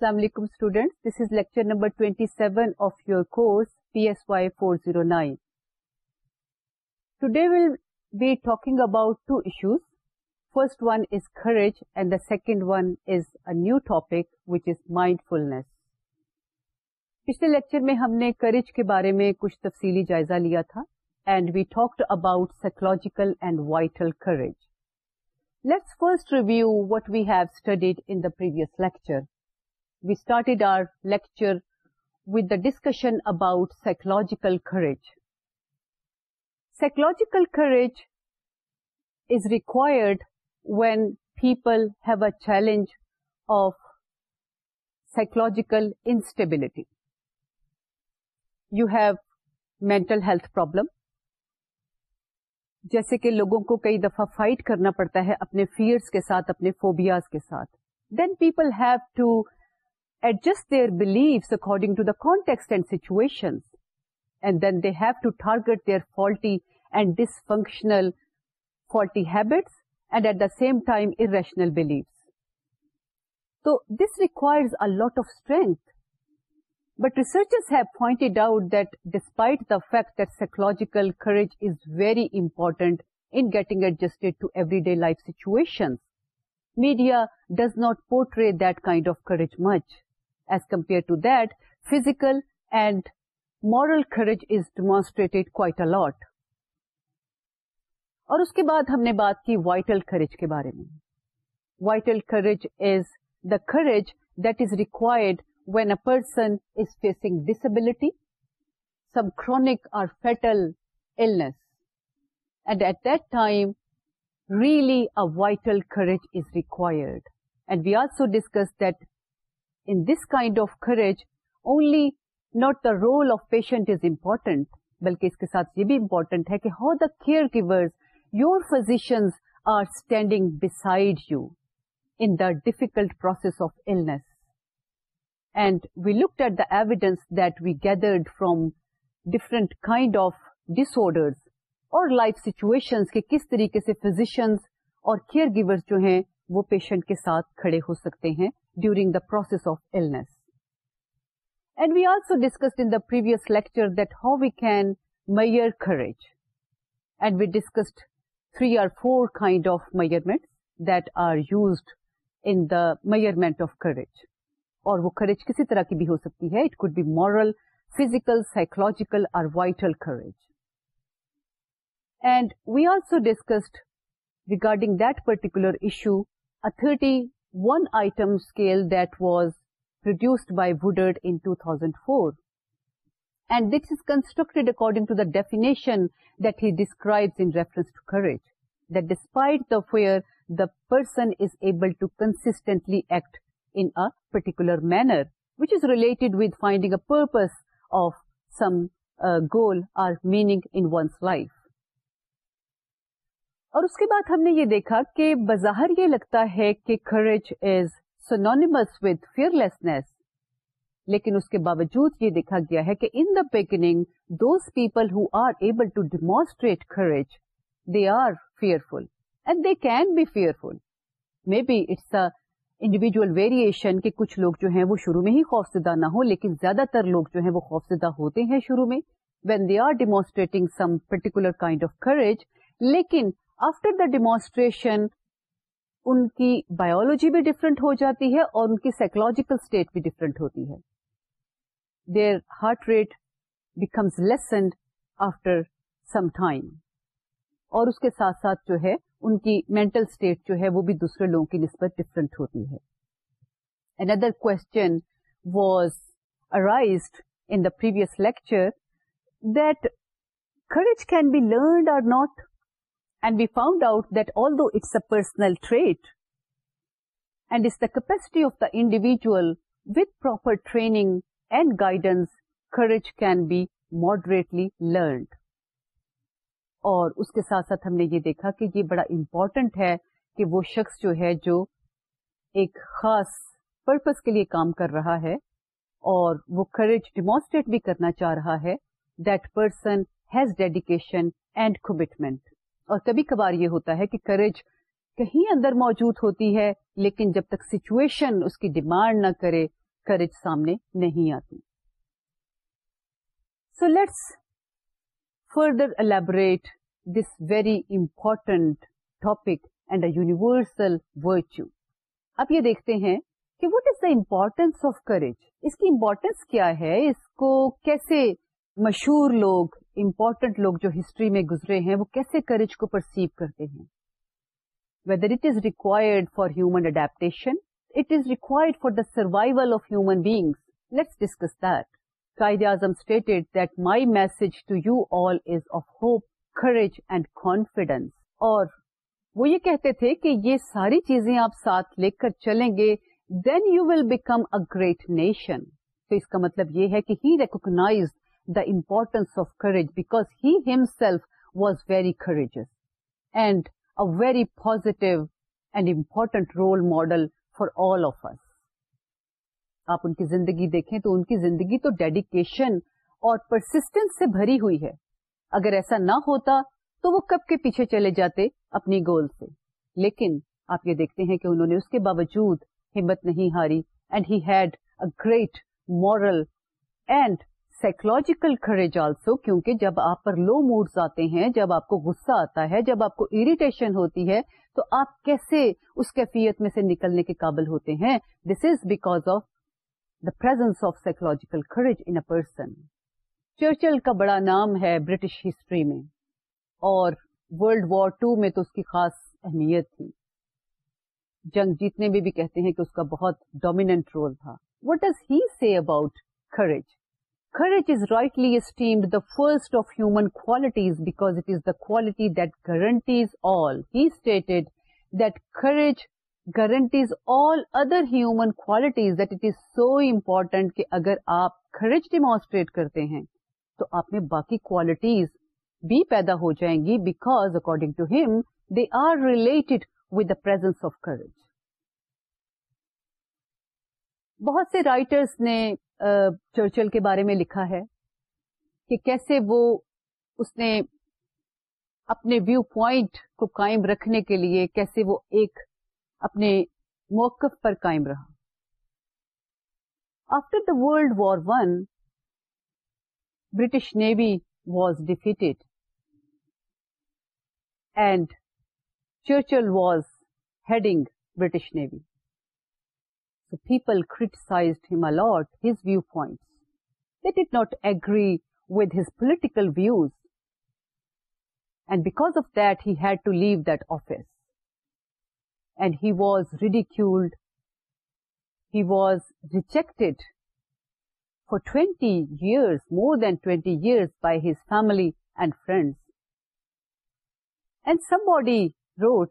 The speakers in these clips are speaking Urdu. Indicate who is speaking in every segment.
Speaker 1: السلام علیکم student this is lecture number 27 of your course you کوئی four zero nine will be talking about two issues first one is courage and the second one is a new topic which is mindfulness پچھلے لیکچر میں ہم نے کریج کے بارے میں کچھ تفصیلی جائزہ لیا تھا and we talked about psychological first review what we've studied انیویئس lecture we started our lecture with the discussion about courage. Psychological psychological is is when when people have challenge of psychological instability you have mental health problem جیسے کہ لوگوں کو کئی دفعہ فائٹ کرنا پڑتا ہے اپنے فیئرس کے ساتھ اپنے فوبیاز کے ساتھ then people have to adjust their beliefs according to the context and situations. And then they have to target their faulty and dysfunctional faulty habits and at the same time irrational beliefs. So this requires a lot of strength. But researchers have pointed out that despite the fact that psychological courage is very important in getting adjusted to everyday life situations, media does not portray that kind of courage much. As compare to that moral and is demonstrated as a lot. اور اس کے بعد ہم نے بات کی وائٹل کریج کے بارے میں vital courage is the courage that is required when a person is facing disability subchronic or illness. And at that time really a vital courage is required. And we also discuss that this kind of courage only not the role of patient is important بلکہ اس کے ساتھ یہ بھی امپورٹنٹ ہے کہ how the givers your friends are standing beside you in a difficult process of illness and we look at the evidence that we gathered from different kind of diseases اور لائف سیچویشن کے کس طریقے سے فزیشن اور کیئر گیورس جو ہیں وہ پیشنٹ کے ساتھ کھڑے ہو سکتے ہیں during the process of illness and we also discuss previous lecture that how we we can measure courage and discussed three or four kind of measurement that are used in the measurement of courage اور وہ کریج کسی طرح کی بھی ہو سکتی ہے it could be moral physical psychological اور vital courage and we also discussed regarding that particular issue a 31-item scale that was produced by Woodard in 2004. And this is constructed according to the definition that he describes in reference to courage, that despite the fear, the person is able to consistently act in a particular manner, which is related with finding a purpose of some goal or meaning in one's life. اور اس کے بعد ہم نے یہ دیکھا کہ بظاہر یہ لگتا ہے کہ courage is synonymous with fearlessness لیکن اس کے باوجود یہ دیکھا گیا ہے کہ in the beginning those people who are able to demonstrate courage they are fearful and they can be fearful may be it's individual variation کے کچھ لوگ جو ہیں وہ شروع میں ہی خوفزدہ نہ ہو لیکن زیادہ تر لوگ جو ہیں وہ خوفزدہ ہوتے ہیں شروع میں when they are demonstrating some particular kind of courage لیکن آفٹر دا ڈیمونسٹریشن ان کی بایولوجی بھی ڈفرینٹ ہو جاتی ہے اور ان کی سائکولوجیکل اسٹیٹ بھی ڈفرینٹ ہوتی ہے their heart rate becomes lessened after some time اور اس کے ساتھ ساتھ جو ہے ان کی مینٹل اسٹیٹ جو ہے وہ بھی دوسرے لوگوں کی نسبت ڈفرینٹ ہوتی ہے اندر question was arised in the previous lecture that courage can be learned or not and we found out all it's a personal trait and it's the capacity of the individual with proper training and guidance courage can be moderately learned اور اس کے ساتھ ساتھ ہم نے یہ دیکھا کہ یہ بڑا امپورٹنٹ ہے کہ وہ شخص جو ہے جو ایک خاص پرپز کے لیے کام کر رہا ہے اور وہ کریج ڈیمونسٹریٹ بھی کرنا چاہ رہا ہے that person has dedication and commitment اور کبھی کبھار یہ ہوتا ہے کہ کریج کہیں اندر موجود ہوتی ہے لیکن جب تک سچویشن اس کی ڈیمانڈ نہ کرے کریج سامنے نہیں آتی so let's further elaborate this very important topic and a universal virtue اب یہ دیکھتے ہیں کہ what is the importance of courage اس کی امپورٹینس کیا ہے اس کو کیسے مشہور لوگ امپورٹنٹ لوگ جو ہسٹری میں گزرے ہیں وہ کیسے کرج کو پرسیو کرتے ہیں whether it is required for human adaptation it is required for the survival of human being let's discuss that Quaid-e-Azam stated that my message to you all is of hope courage and confidence اور وہ یہ کہتے تھے کہ یہ ساری چیزیں آپ ساتھ لے کر چلیں گے then you will become a great nation تو اس کا مطلب یہ ہے کہ he recognize importance of courage courageous and was very courageous very important role model for all of us آپ ان کی زندگی دیکھیں تو ان کی زندگی تو ڈیڈیکیشن اور پرسٹینس سے بھری ہوئی ہے اگر ایسا نہ ہوتا تو وہ کب کے پیچھے چلے جاتے اپنی گول سے لیکن آپ یہ دیکھتے ہیں کہ انہوں نے اس کے باوجود ہمت نہیں ہاری and had a great moral and psychological courage also کیونکہ جب آپ پر لو موڈس آتے ہیں جب آپ کو غصہ آتا ہے جب آپ کو اریٹیشن ہوتی ہے تو آپ کیسے اس کیفیت میں سے نکلنے کے قابل ہوتے ہیں this is because of the presence of psychological courage in person Churchill کا بڑا نام ہے برٹش ہسٹری میں اور ورلڈ وار ٹو میں تو اس کی خاص اہمیت تھی جنگ جیتنے میں بھی کہتے ہیں کہ اس کا بہت ڈومیننٹ رول تھا what does he see about courage courage is rightly esteemed the first of human quotient کہ اگر آپ خرچ ڈیمانسٹریٹ کرتے ہیں تو آپ میں باقی کوالٹیز بھی پیدا ہو جائیں گی بیکاز اکارڈنگ ٹو ہم they are relate with the presence of courage بہت سے رائٹرس نے چرچل کے بارے میں لکھا ہے کہ کیسے وہ اس نے اپنے ویو پوائنٹ کو قائم رکھنے کے لیے کیسے وہ ایک اپنے موقف پر قائم رہا after the world war one British navy was defeated and Churchill was heading British navy people's his view point did not agree with his political for twenties family and friends wrote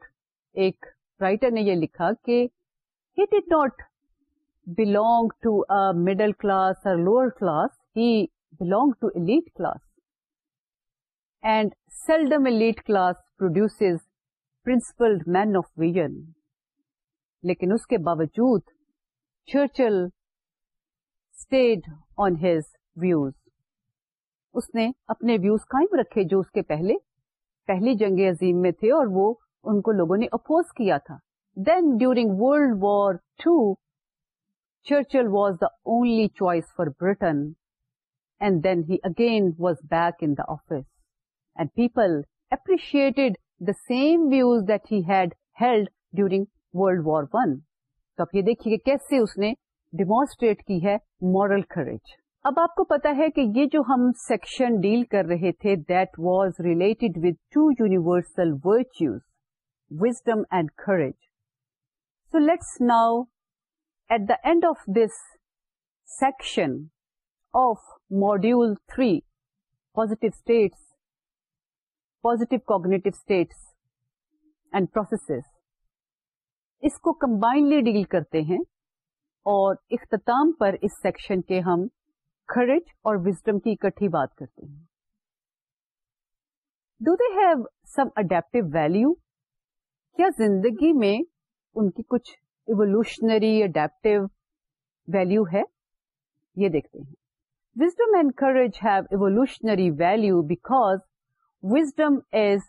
Speaker 1: ایک رائٹر نے یہ لکھا کہ he did not belong to a middle class class he belong to a class and seldom a lead class produce men of لیکن اس کے باوجود چرچلز ویوز اس نے اپنے ویوز قائم رکھے جو اس کے پہلے پہلی جنگ عظیم میں تھے اور وہ ان کو لوگوں نے اپوز کیا تھا then the world war two Churchill was the only choice for Britain and then he again was back in office and people appreciate the same views that had held during world war one تو آپ یہ دیکھیے کیسے اس نے ڈیمونسٹریٹ کی ہے مورل کریج اب آپ کو پتا ہے کہ یہ جو ہم سیکشن ڈیل کر رہے تھے related with two universal virtues wisdom and courage so let's now at end of this section of module three positive states positive cognitive states and processes اس کو کمبائنڈلی ڈیل کرتے ہیں اور اختتام پر اس سیکشن کے ہم خرچ اور وزڈم کی اکٹھی بات کرتے ہیں do they have some adaptive value کیا زندگی میں ان کی کچھ ایولیوشنری اڈیپٹو ویلو ہے یہ دیکھتے ہیں wisdom and courage have evolutionary value because is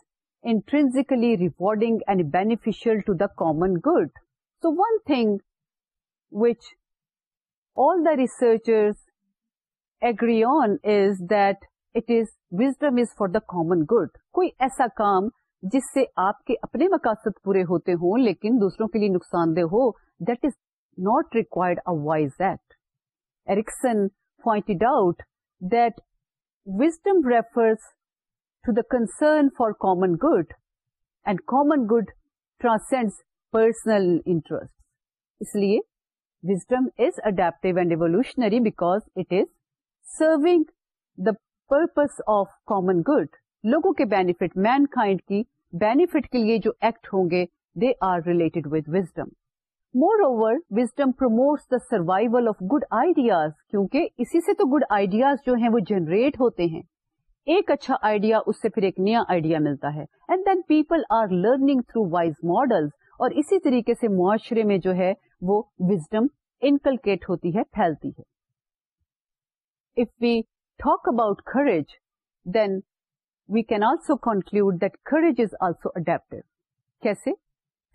Speaker 1: intrinsically rewarding and beneficial to the common good so one thing which all the researchers agree on is that it is wisdom is for the common good کوئی ایسا کام جس سے آپ کے اپنے مقاصد پورے ہوتے ہوں لیکن دوسروں کے لیے نقصان دہ ہو that is not required a wise act Erikson pointed out that wisdom refers to the concern for common good and common good transcend personal interest اس لیے wisdom is adaptive and evolutionary because it is serving the purpose of common good لوگوں کے بینیفٹ مین کائنڈ کی بینیفٹ کے لیے جو ایکٹ ہوں گے they are related with wisdom wisdom moreover promotes the survival of good ideas کیونکہ اسی سے تو گڈ آئیڈیاز جو ہیں وہ جنریٹ ہوتے ہیں ایک اچھا آئیڈیا اس سے پھر ایک نیا آئیڈیا ملتا ہے and then people are learning through wise model اور اسی طریقے سے معاشرے میں جو ہے وہ وزڈم انکلکیٹ ہوتی ہے پھیلتی ہے if we talk about courage then we can also conclude as also adaptive. کیسے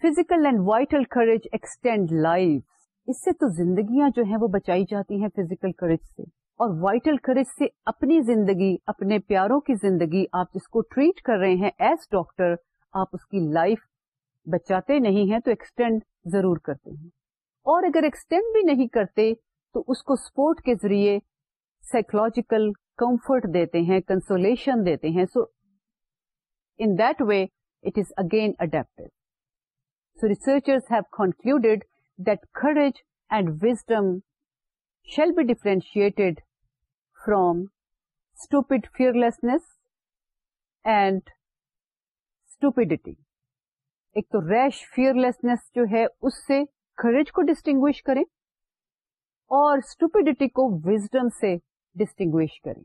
Speaker 1: physical and vital courage extend life اس سے تو زندگیاں جو ہیں وہ بچائی جاتی ہیں فیزیکل کرج سے اور وائٹل کریج سے اپنی زندگی اپنے پیاروں کی زندگی آپ جس کو ٹریٹ کر رہے ہیں ایز ڈاکٹر آپ اس کی لائف بچاتے نہیں ہیں تو ایکسٹینڈ ضرور کرتے ہیں اور اگر ایکسٹینڈ بھی نہیں کرتے تو اس کو سپورٹ کے ذریعے سائکولوجیکل کمفرٹ دیتے ہیں کنسولیشن دیتے ہیں so in that way it is again adapted so have concluded that courage and wisdom shall be differentiated from stupid fearlessness and stupidity ایک تو ریش فیئر لیسنیس جو ہے اس سے کڑج کو ڈسٹنگوش کریں اور اسٹوپیڈیٹی کو وزڈم سے ڈسٹنگوش کریں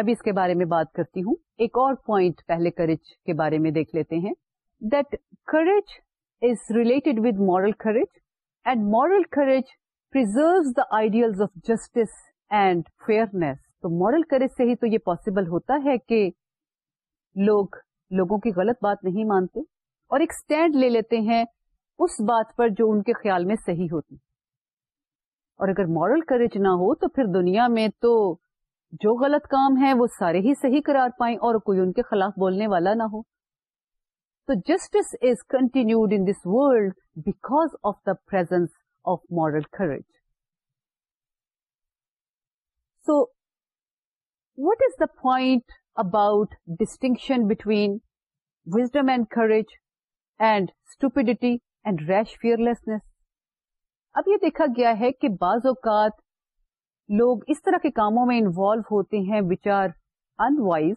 Speaker 1: اب اس کے بارے میں بات کرتی ہوں ایک اور پوائنٹ پہلے کریج کے بارے میں دیکھ لیتے ہیں that courage is related with moral courage and moral preserve the ideal of justice and fairness تو مارل کریج سے ہی تو یہ پاسبل ہوتا ہے کہ لوگ لوگوں کی غلط بات نہیں مانتے اور ایک اسٹینڈ لے لیتے ہیں اس بات پر جو ان کے خیال میں صحیح ہوتی اور اگر مارل کریج نہ ہو تو پھر دنیا میں تو جو غلط کام ہے وہ سارے ہی صحیح قرار پائیں اور کوئی ان کے خلاف بولنے والا نہ ہو تو justice is continued in this world because of the presence of moral courage so what is the point about distinction between wisdom and courage and stupidity and rash fearlessness اب یہ دیکھا گیا ہے کہ بعض اوقات لوگ اس طرح کے کاموں میں انوالو ہوتے ہیں وچ آر انوائز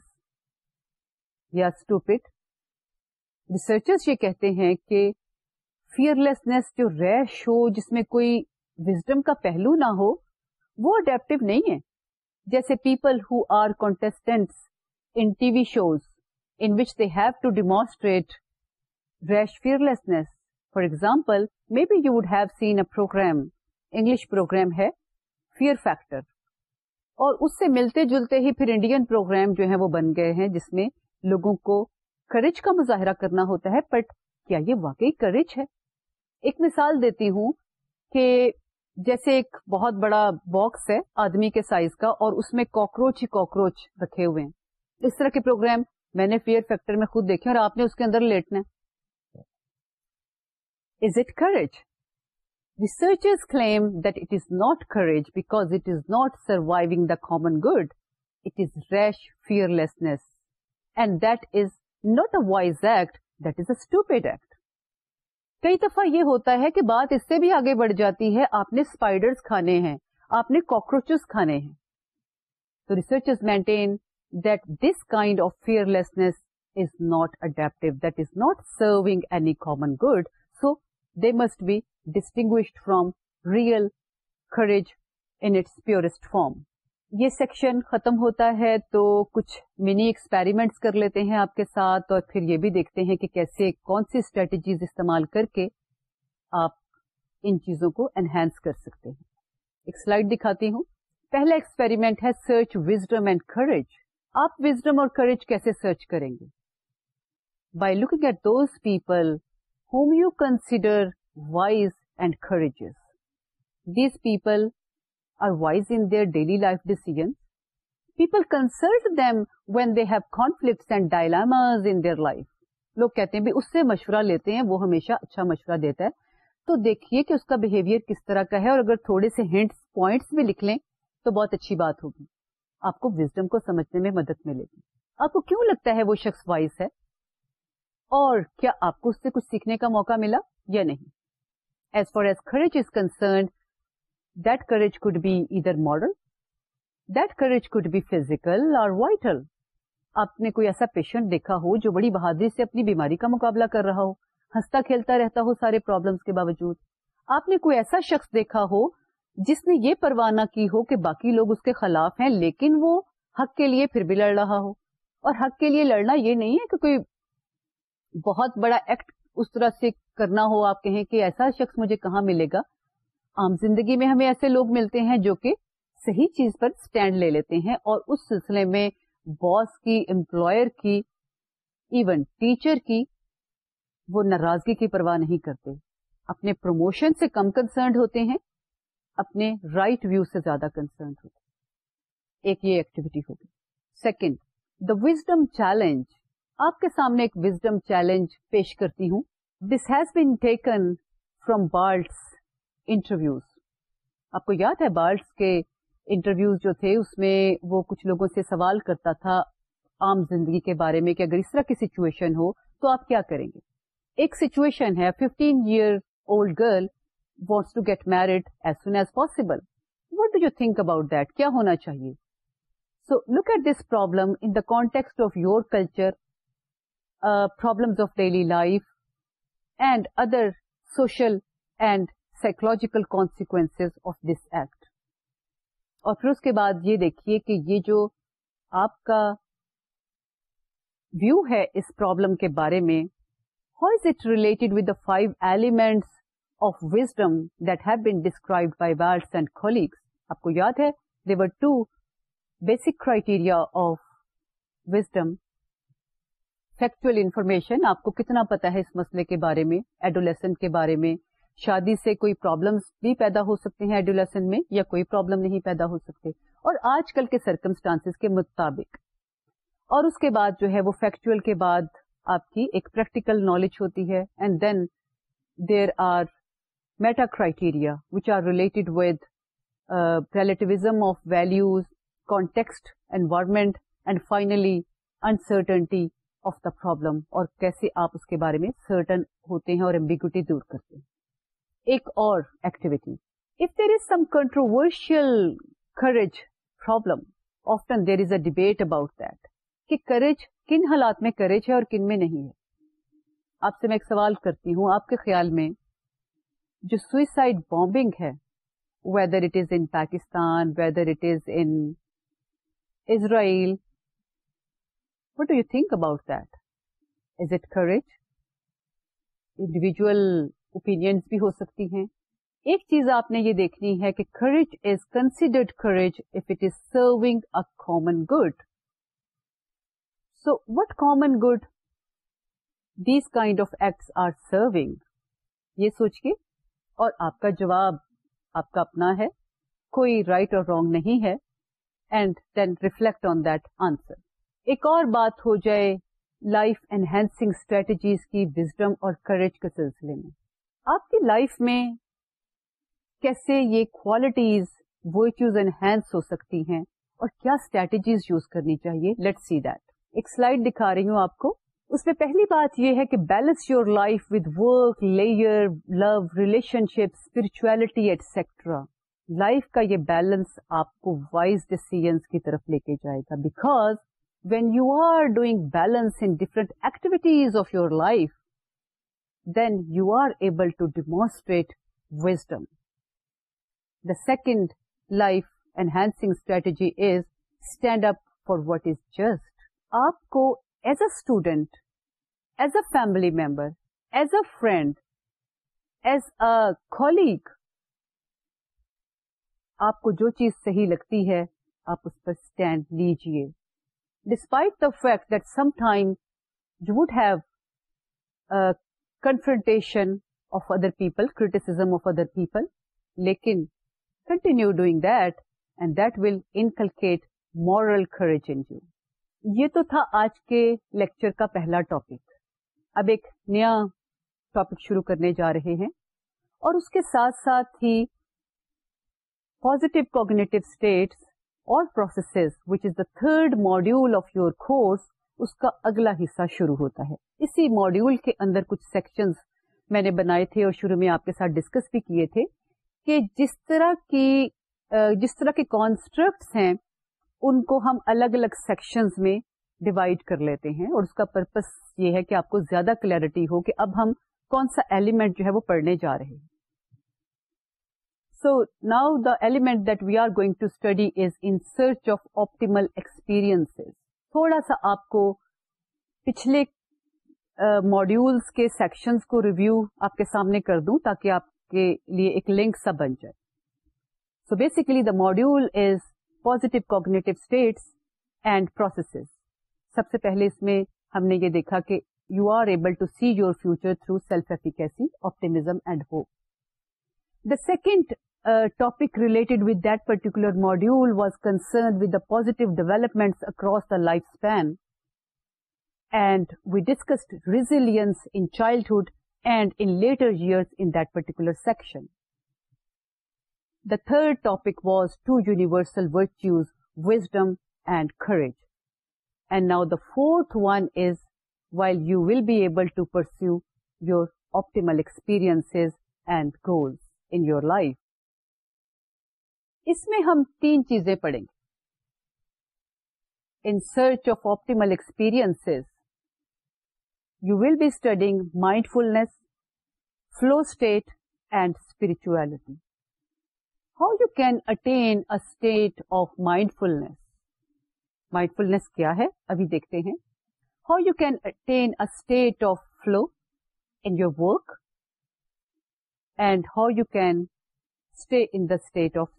Speaker 1: یا اسٹوپٹ ریسرچرس ریسرچر یہ کہتے ہیں کہ فیئر لیسنیس جو ریش ہو جس میں کوئی وزڈم کا پہلو نہ ہو وہ اڈیپٹو نہیں ہے جیسے people who are contestants in TV shows in which they have to demonstrate rash fearlessness for example may be you would have seen a program English program ہے فیئر فیکٹر اور اس سے ملتے جلتے ہی پھر انڈین پروگرام جو ہے وہ بن گئے ہیں جس میں لوگوں کو کریج کا مظاہرہ کرنا ہوتا ہے بٹ کیا یہ واقعی کریج ہے ایک مثال دیتی ہوں کہ جیسے ایک بہت بڑا باکس ہے آدمی کے سائز کا اور اس میں کاکروچ ہی کاکروچ رکھے ہوئے ہیں اس طرح کے پروگرام میں نے فیئر فیکٹر میں خود دیکھے اور آپ نے اس کے اندر لیٹنا ہے courage because it is not surviving the common good it is rash fear And and that is a a wise act that is a act کئی دفعہ یہ ہوتا ہے کہ بات اس سے بھی آگے بڑھ جاتی ہے آپ نے اسپائڈرس کھانے ہیں آپ نے کاکروچز کھانے ہیں تو research maintain that this kind of fearlessness is not adapt that is not serving any common good must be courage in real purest form یہ سیکشن ختم ہوتا ہے تو کچھ منی ایکسپیریمنٹس کر لیتے ہیں آپ کے ساتھ اور پھر یہ بھی دیکھتے ہیں کہ کیسے کون سی اسٹریٹجیز استعمال کر کے آپ ان چیزوں کو انہینس کر سکتے ہیں ایک سلائڈ دکھاتی ہوں پہلا ایکسپیریمنٹ ہے سرچ وزڈم اینڈ کریج آپ وزڈم اور کریج کیسے سرچ کریں گے by looking at those people whom you consider wise and courageous. These people are wise in their daily life decisions. People consult them when they have conflicts and dilemmas in their life. لوگ کہتے ہیں بھی اس سے مشورہ لیتے ہیں وہ ہمیشہ اچھا مشورہ دیتا ہے تو دیکھیے کہ اس کا بہیویئر کس طرح کا ہے اور اگر تھوڑے سے ہنٹس پوائنٹس بھی لکھ لیں تو بہت اچھی بات ہوگی آپ کو وزڈم کو سمجھنے میں مدد ملے گی آپ کو کیوں لگتا ہے وہ شخص وائز ہے اور کیا آپ کو اس سے کچھ سیکھنے کا موقع ملا یا نہیں as far as courage courage courage is concerned that that could could be be either moral اور وائٹل آپ نے کوئی ایسا پیشنٹ دیکھا ہو جو بڑی بہادری سے اپنی بیماری کا مقابلہ کر رہا ہو ہنستا کھیلتا رہتا ہو سارے پرابلمس کے باوجود آپ نے کوئی ایسا شخص دیکھا ہو جس نے یہ پروانہ کی ہو کہ باقی لوگ اس کے خلاف ہیں لیکن وہ حق کے لیے پھر بھی لڑ رہا ہو اور حق کے لیے لڑنا یہ نہیں ہے کہ کوئی بہت بڑا ایکٹ اس طرح سے کرنا ہو آپ کہیں کہ ایسا شخص مجھے کہاں ملے گا عام زندگی میں ہمیں ایسے لوگ ملتے ہیں جو کہ صحیح چیز پر اسٹینڈ لے لیتے ہیں اور اس سلسلے میں باس کی امپلائر کی ایون ٹیچر کی وہ ناراضگی کی پرواہ نہیں کرتے اپنے پروموشن سے کم کنسرنڈ ہوتے ہیں اپنے رائٹ right ویو سے زیادہ کنسرنڈ ہوتے ہیں ایک یہ ایکٹیویٹی ہوگی سیکنڈ دا وزڈم چیلنج آپ کے سامنے ایک وزڈم چیلنج پیش کرتی ہوں this has been taken from Baltes interviews آپ کو یاد ہے بالٹس کے انٹرویوز جو تھے اس میں وہ کچھ لوگوں سے سوال کرتا تھا عام زندگی کے بارے میں کہ اگر اس طرح کی سچویشن ہو تو آپ کیا کریں گے ایک سچویشن ہے fifteen year old girl wants to get married as soon as possible what do you think about that کیا ہونا چاہیے so look at this problem in the context of your culture problems of daily life and other social and psychological consequence of this act اور پھر اس کے بعد یہ دیکھیے کہ یہ جو آپ کا ویو ہے اس پرابلم کے بارے میں how is it related with the five elements of wisdom that have been described by Baltes and colleagues آپ کو یاد ہے there're two basic criteria of wisdom factual information آپ کو کتنا پتا ہے اس مسئلے کے بارے میں ایڈولیسن کے بارے میں شادی سے کوئی پرابلمس بھی پیدا ہو سکتے ہیں ایڈولیسن میں یا کوئی پرابلم نہیں پیدا ہو سکتے اور آج کل کے سرکمسٹانس کے مطابق اور اس کے بعد جو ہے وہ فیکچل کے بعد آپ کی ایک پریکٹیکل نالج ہوتی ہے and then there are meta criteria which are related with relativism of values context environment and finally uncertainty of the problem اور کیسے آپ اس کے بارے میں سرٹن ہوتے ہیں اور ایمبیگوٹی دور کرتے ہیں ایک اور activity if there is some controversial courage problem often there is a debate about that کہ کریج کن حالات میں کریج ہے اور کن میں نہیں ہے آپ سے میں ایک سوال کرتی ہوں آپ کے خیال میں جو سوئسائڈ بامبنگ ہے whether it is in Pakistan whether it is in Israel what do you think about that is it individual opinions بھی ہو سکتی ہیں ایک چیز آپ نے یہ دیکھنی ہے کہ courage is considered courage if it is serving a common go what common good these kind of acts are serving یہ سوچ کے اور آپ کا جواب آپ کا اپنا ہے کوئی رائٹ اور رونگ نہیں ہے and then reflect on the answer ایک اور بات ہو جائے لائف انہینسنگ اسٹریٹجیز کی وزڈم اور کریج کے سلسلے میں آپ کی لائف میں کیسے یہ کوالٹیز ویچوز انہینس ہو سکتی ہیں اور کیا اسٹریٹجیز یوز کرنی چاہیے لیٹ سی دیٹ ایک سلائڈ دکھا رہی ہوں آپ کو اس میں پہلی بات یہ ہے کہ balance your life with work layer love relationship spirituality etcetera life کا یہ بیلنس آپ کو وائز ڈسیزنس کی طرف لے کے جائے گا because when you are doing balance in different activities of your life then you are able to demonstrate wisdom the second life enhance strategy is stand up for what is just آپ کو as a student as a family member as a friend as a colleague آپ کو جو چیز صحیح لگتی ہے آپ اس پر اسٹینڈ لیجیے despite the fact that a you would have confrontation of other people people, other people لیکن continue doing that and that will inculcate moral you. یہ تو تھا آج کے لیکچر کا پہلا ٹاپک اب ایک نیا ٹاپک شروع کرنے جا رہے ہیں اور اس کے ساتھ ساتھ ہی پوزیٹو کوگنیٹو اسٹیٹس اور processes which is the third module of your course اس کا اگلا حصہ شروع ہوتا ہے اسی ماڈیول کے اندر کچھ سیکشن میں نے بنائے تھے اور شروع میں آپ کے ساتھ ڈسکس بھی کیے تھے کہ جس طرح کی جس طرح کے کانسٹرپٹ ہیں ان کو ہم الگ الگ سیکشن میں ڈیوائڈ کر لیتے ہیں اور اس کا پرپس یہ ہے کہ آپ کو زیادہ کلیئرٹی ہو کہ اب ہم کون سا ایلیمنٹ جو ہے وہ پڑھنے جا رہے ہیں so now the element that we are going to study is in search of optimal experience تھوڑا سا آپ کو پچھلے ماڈیول کے سیکشنز کو ریویو آپ کے سامنے کر دوں تاکہ آپ کے لیے ایک لنک سا بن جائے so basically the module is cognitive states and processes سب سے پہلے اس میں ہم نے یہ دیکھا کہ you are able to see your future through self efficacy optimism and hope the second topic related with that particular module was concerned with the positive developments across the lifespan, and we discussed resilience in childhood and in later years in that particular section. The third topic was two universal virtues, wisdom and courage. And now the fourth one is, while you will be able to pursue your optimal experiences and goals in your life. اس میں ہم تین چیزیں پڑھیں گے in search of optimal experience you will be studying mindfulness flow state and spirituality how you can attain state of mindfulness mindfulness کیا ہے ابھی دیکھتے ہیں how you can attain state of flow in your work and how you can stay in the state of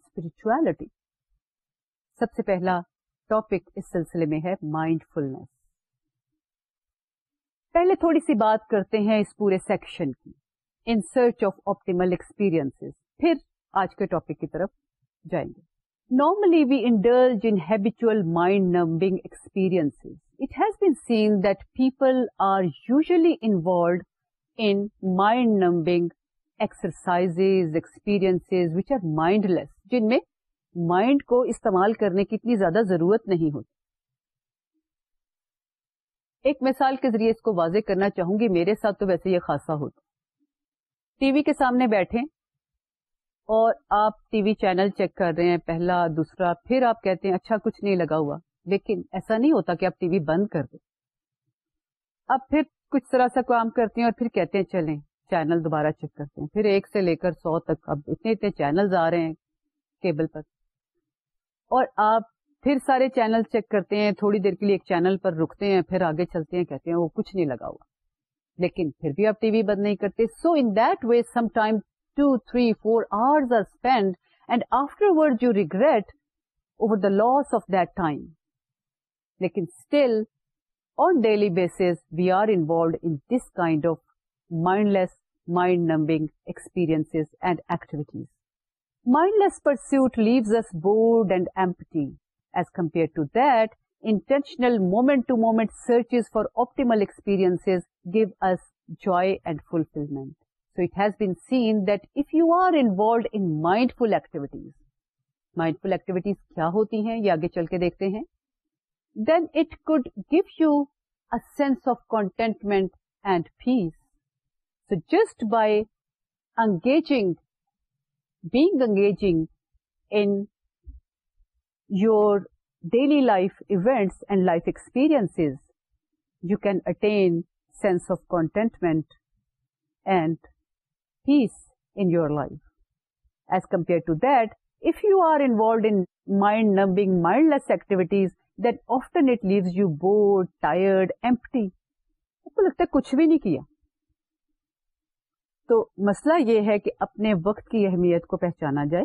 Speaker 1: سب سے پہلا ٹاپک اس سلسلے میں ہے مائنڈ فلنس پہلے تھوڑی سی بات کرتے ہیں اس پورے سیکشن کی in search of optimal experience پھر آج کے ٹاپک کی طرف جائیں گے normally we in habitual mind numbing experience it has been seen that people are usually involved in mind numbing exercise experience which are mindless جن میں مائنڈ کو استعمال کرنے کی اتنی زیادہ ضرورت نہیں ہوتی ایک مثال کے ذریعے اس کو واضح کرنا چاہوں گی میرے ساتھ تو ویسے یہ خاصا ہوتا ٹی وی کے سامنے بیٹھے اور آپ ٹی وی چینل چیک کر رہے ہیں پہلا دوسرا پھر آپ کہتے ہیں اچھا کچھ نہیں لگا ہوا لیکن ایسا نہیں ہوتا کہ آپ ٹی وی بند کر دیں اب پھر کچھ طرح سا کام کرتے ہیں اور پھر کہتے ہیں چلیں چینل دوبارہ چیک کرتے ہیں پھر ایک سے لے کر سو تک اب اتنے اتنے چینلز آ رہے ہیں ٹیبل پر اور آپ پھر سارے چینل چیک کرتے ہیں تھوڑی دیر کے لیے ایک چینل پر رکتے ہیں پھر آگے چلتے ہیں کہتے ہیں وہ کچھ نہیں لگا ہوا لیکن پھر بھی آپ ٹی وی بند نہیں کرتے so in that way some time two three four hour are spend and afterward you regret over the loss of that time لیکن still on daily basis we are involved in this kind of mindless mind numbing experience and activities mindless pursuit leaves us bored and empty as compare moment to moment search for optimal experience give us joyful activities mind full activities کیا ہوتی ہیں یا آگے چل کے دیکھتے ہیں then it could give you sense of contentment and peace so just by engaging being engage in daily life events and life experience you can attain sense of contentment and peace in your life as compare to that if you are involved in numbing activities that afterward leaves you bored tired empty اوپر لگتا کچھ بھی نہیں کیا تو مسئلہ یہ ہے کہ اپنے وقت کی اہمیت کو پہچانا جائے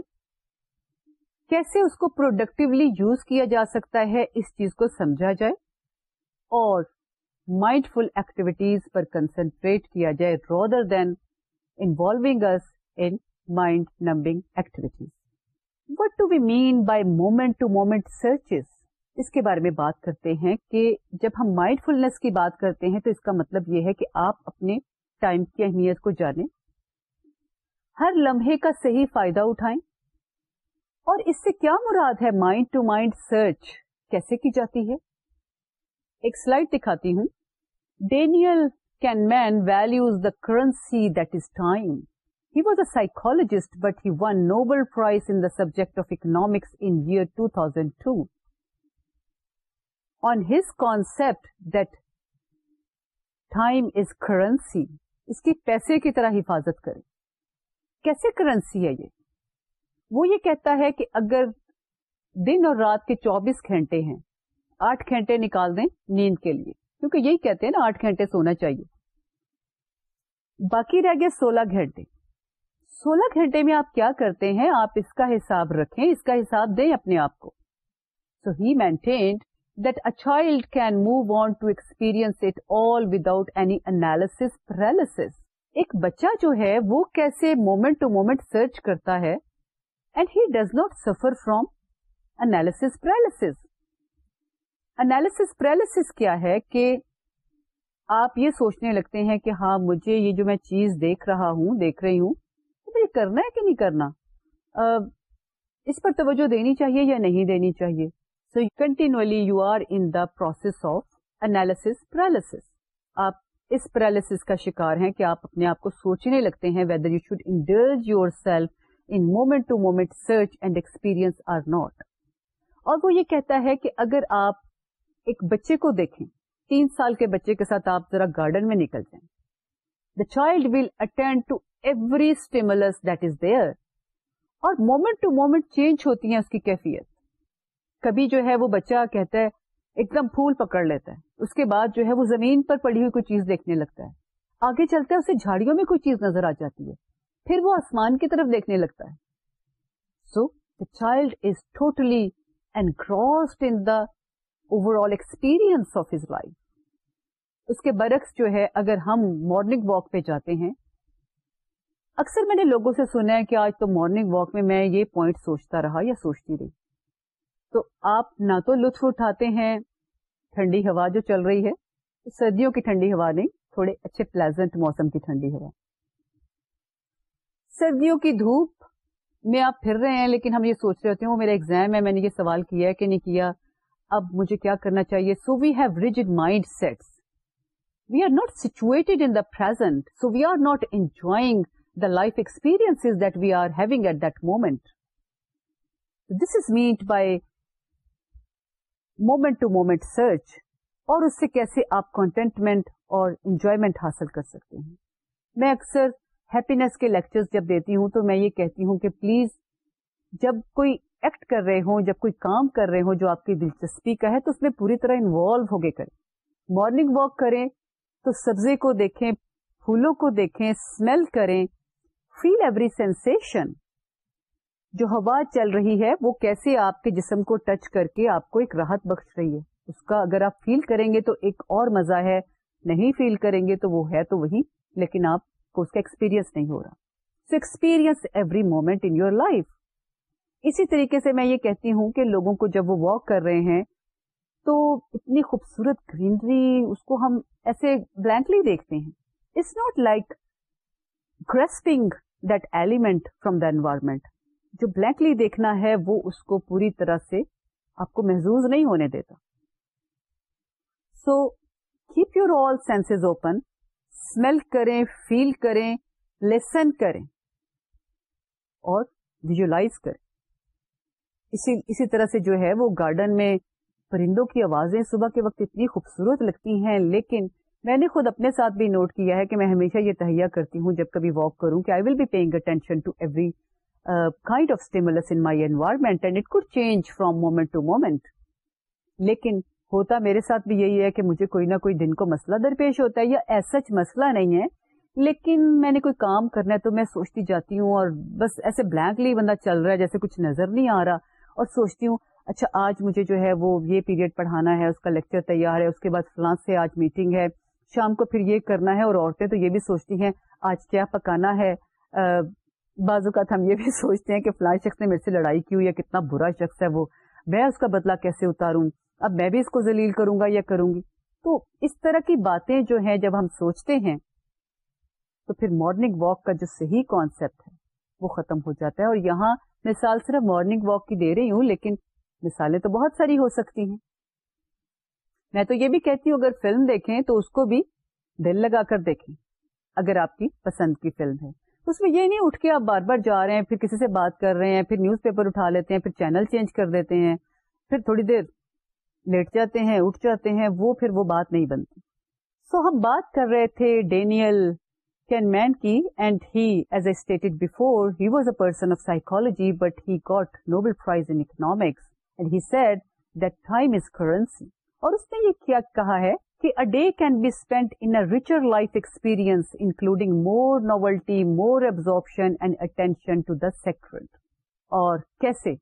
Speaker 1: کیسے اس کو پروڈکٹیولی یوز کیا جا سکتا ہے اس چیز کو سمجھا جائے اور مائنڈ فل ایکٹیویٹیز پر کنسنٹریٹ کیا جائے rather involving in mind numbing activities what do we mean by moment to moment search اس کے بارے میں بات کرتے ہیں کہ جب ہم مائنڈ فلنس کی بات کرتے ہیں تو اس کا مطلب یہ ہے کہ آپ اپنے ٹائم کی اہمیت کو جانیں ہر لمحے کا صحیح فائدہ اٹھائیں اور اس سے کیا مراد ہے مائنڈ ٹو مائنڈ سرچ کیسے کی جاتی ہے ایک سلائڈ دکھاتی ہوں Daniel Kahneman values the currency that is time he was a psychologist but he won Nobel Prize in the subject of economics in thousand two on his concept that time is currency اس کی پیسے کی طرح حفاظت کریں کیسے کرنسی ہے یہ وہ یہ کہتا ہے کہ اگر دن اور رات کے چوبیس گھنٹے ہیں آٹھ گھنٹے نکال دیں نیند کے لیے کیونکہ یہی کہتے ہیں نا آٹھ گھنٹے سونا چاہیے باقی رہ گئے سولہ گھنٹے سولہ گھنٹے میں آپ کیا کرتے ہیں آپ اس کا حساب رکھیں اس کا حساب دیں اپنے آپ کو so he maintained that child can move on to experience ایک بچہ جو ہے وہ کیسے مومنٹ ٹو مومنٹ سرچ کرتا ہے and he does not suffer from کیا ہے کہ آپ یہ سوچنے لگتے ہیں کہ ہاں مجھے یہ جو میں چیز دیکھ رہا ہوں دیکھ رہی ہوں مجھے کرنا ہے کہ نہیں کرنا اس پر توجہ دینی چاہیے یا نہیں دینی چاہیے so continuously you are in the process of analysis paralysis آپ اس پیرالس کا شکار ہیں کہ آپ اپنے آپ کو سوچنے لگتے ہیں whether you should indulge yourself in moment to moment search and experience or not اور وہ یہ کہتا ہے کہ اگر آپ ایک بچے کو دیکھیں تین سال کے بچے کے ساتھ آپ ذرا گارڈن میں نکل جائیں the child will attend to every stimulus that is there اور مومنٹ ٹو مومنٹ چینج ہوتی ہیں اس کی کیفیت کبھی جو ہے وہ بچہ کہتا ہے ایک دم پھول پکڑ لیتا ہے اس کے بعد جو ہے وہ زمین پر پڑی ہوئی کوئی چیز دیکھنے لگتا ہے آگے چلتا ہے اسے جھاڑیوں میں کوئی چیز نظر آ جاتی ہے پھر وہ آسمان کی طرف دیکھنے لگتا ہے so the the child is totally in overall experience of his life اس کے برعکس جو ہے اگر ہم مارننگ واک پہ جاتے ہیں اکثر میں نے لوگوں سے سنا ہے کہ آج تو مارننگ واک میں میں یہ پوائنٹ سوچتا رہا یا سوچتی رہی تو آپ نہ تو لطف اٹھاتے ہیں ٹھنڈی ہوا جو چل رہی ہے سردیوں کی ٹھنڈی ہوا نہیں تھوڑے اچھے پلیزنٹ موسم کی ٹھنڈی ہوا سردیوں کی دھوپ میں آپ پھر رہے ہیں لیکن ہم یہ سوچ رہے ہوتے ہیں وہ میرا ایگزام ہے میں نے یہ سوال کیا ہے کہ نہیں کیا اب مجھے کیا کرنا چاہیے so we have rigid mindset we are not the present so we are not enjoying the life experience we are having at that moment this is meant by moment to moment search اور اس سے کیسے آپ کنٹینٹمنٹ اور انجوائمنٹ حاصل کر سکتے ہیں میں اکثر ہیپینس کے لیکچر جب دیتی ہوں تو میں یہ کہتی ہوں کہ پلیز جب کوئی ایکٹ کر رہے ہوں جب کوئی کام کر رہے ہوں جو آپ کی دلچسپی کا ہے تو اس میں پوری طرح انوالو ہو کے کریں مارننگ واک کریں تو سبزے کو دیکھیں پھولوں کو دیکھیں اسمیل کریں فیل ایوری سینسیشن جو ہوا چل رہی ہے وہ کیسے آپ کے جسم کو ٹچ کر کے آپ کو ایک راحت بخش رہی ہے اس کا اگر آپ فیل کریں گے تو ایک اور مزہ ہے نہیں فیل کریں گے تو وہ ہے تو وہی لیکن آپ کو اس کا ایکسپیرئنس نہیں ہو رہا so experience every moment in your life اسی طریقے سے میں یہ کہتی ہوں کہ لوگوں کو جب وہ واک کر رہے ہیں تو اتنی خوبصورت گرینری اس کو ہم ایسے بلینکلی دیکھتے ہیں it's not like that element from the environment جو بلینکلی دیکھنا ہے وہ اس کو پوری طرح سے آپ کو محظوظ نہیں ہونے دیتا so keep your all open smell کریں فیل کریں لسن کریں اور ویژلائز کریں اسی اسی طرح سے جو ہے وہ گارڈن میں پرندوں کی آوازیں صبح کے وقت اتنی خوبصورت لگتی ہیں لیکن میں نے خود اپنے ساتھ بھی نوٹ کیا ہے کہ میں ہمیشہ یہ تہیا کرتی ہوں جب کبھی واک کروں کہ I will be paying attention to every لیکن ہوتا میرے ساتھ بھی یہی ہے کہ مجھے کوئی نہ کوئی دن کو مسئلہ درپیش ہوتا ہے یا ایسا مسئلہ نہیں ہے لیکن میں نے کوئی کام کرنا ہے تو میں سوچتی جاتی ہوں اور بس ایسے بلینکلی بندہ چل رہا ہے جیسے کچھ نظر نہیں آ رہا اور سوچتی ہوں اچھا آج مجھے جو ہے وہ یہ پیریڈ پڑھانا ہے اس کا لیکچر تیار ہے اس کے بعد فرانس سے آج میٹنگ ہے شام کو پھر یہ کرنا ہے اور عورتیں تو یہ بھی سوچتی ہیں آج کیا پکانا ہے بعض اوقات ہم یہ بھی سوچتے ہیں کہ فلاں شخص نے میرے سے لڑائی کی یا کتنا برا شخص ہے وہ میں اس کا بدلہ کیسے اتاروں اب میں بھی اس کو ذلیل کروں گا یا کروں گی تو اس طرح کی باتیں جو ہیں جب ہم سوچتے ہیں تو پھر مارننگ واک کا جو صحیح کانسیپٹ ہے وہ ختم ہو جاتا ہے اور یہاں مثال صرف مارننگ واک کی دے رہی ہوں لیکن مثالیں تو بہت ساری ہو سکتی ہیں میں تو یہ بھی کہتی ہوں اگر فلم دیکھیں تو اس کو بھی دل لگا کر دیکھیں اگر آپ کی پسند کی فلم ہے اس میں یہ نہیں اٹھ کے آپ بار بار جا رہے ہیں پھر کسی سے بات کر رہے ہیں پھر نیوز پیپر اٹھا لیتے ہیں پھر چینل چینج کر دیتے ہیں پھر تھوڑی دیر لیٹ جاتے ہیں اٹھ جاتے ہیں وہ پھر وہ بات نہیں بنتی سو ہم بات کر رہے تھے ڈینیل کین مین کی and he is a before he was a person of psychology but he got Nobel Prize economics and he said that time is currency اور اس نے یہ کیا کہا ہے a day can be spend in richer life experience including more novelty more absorption and attention to the sacred اور کیسے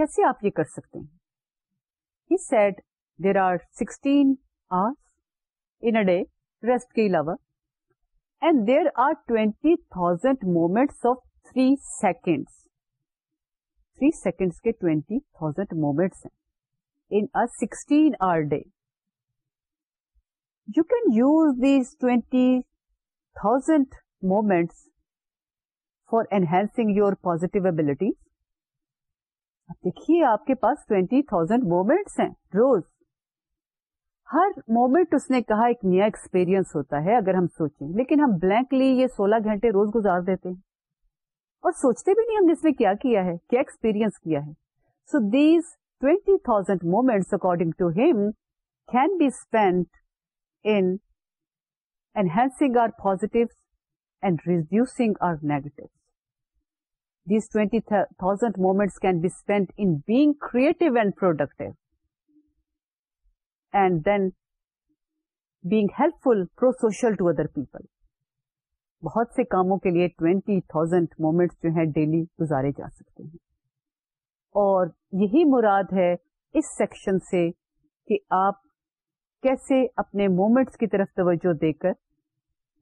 Speaker 1: کیسے آپ یہ کر سکتے ہیں he said there are sixteen hours in day rest کے علاوہ and there are twenty thousand moments of three seconds three seconds کے ٹوینٹی تھاؤزینڈ مومنٹس ہیں in sixteen hour day you can use these twenty thousand for for enhancing your positive abilities دیکھیے آپ کے پاس ٹوینٹی تھاؤزینڈ مومینٹس ہیں روز ہر مومنٹ اس نے کہا ایک نیا ایکسپیرینس ہوتا ہے اگر ہم سوچیں لیکن ہم بلینکلی یہ سولہ گھنٹے روز گزار دیتے ہیں اور سوچتے بھی نہیں ہم نے اس میں کیا کیا ہے کیا ایکسپیرئنس کیا ہے so these twenty thousand moment according to ہم کین بی اسپینڈ بہت سے کاموں کے لیے ٹوینٹی تھاؤزینڈ مومنٹس جو ہیں ڈیلی گزارے جا سکتے ہیں اور یہی مراد ہے اس سیکشن سے کہ آپ کیسے اپنے مومنٹس کی طرف توجہ دے کر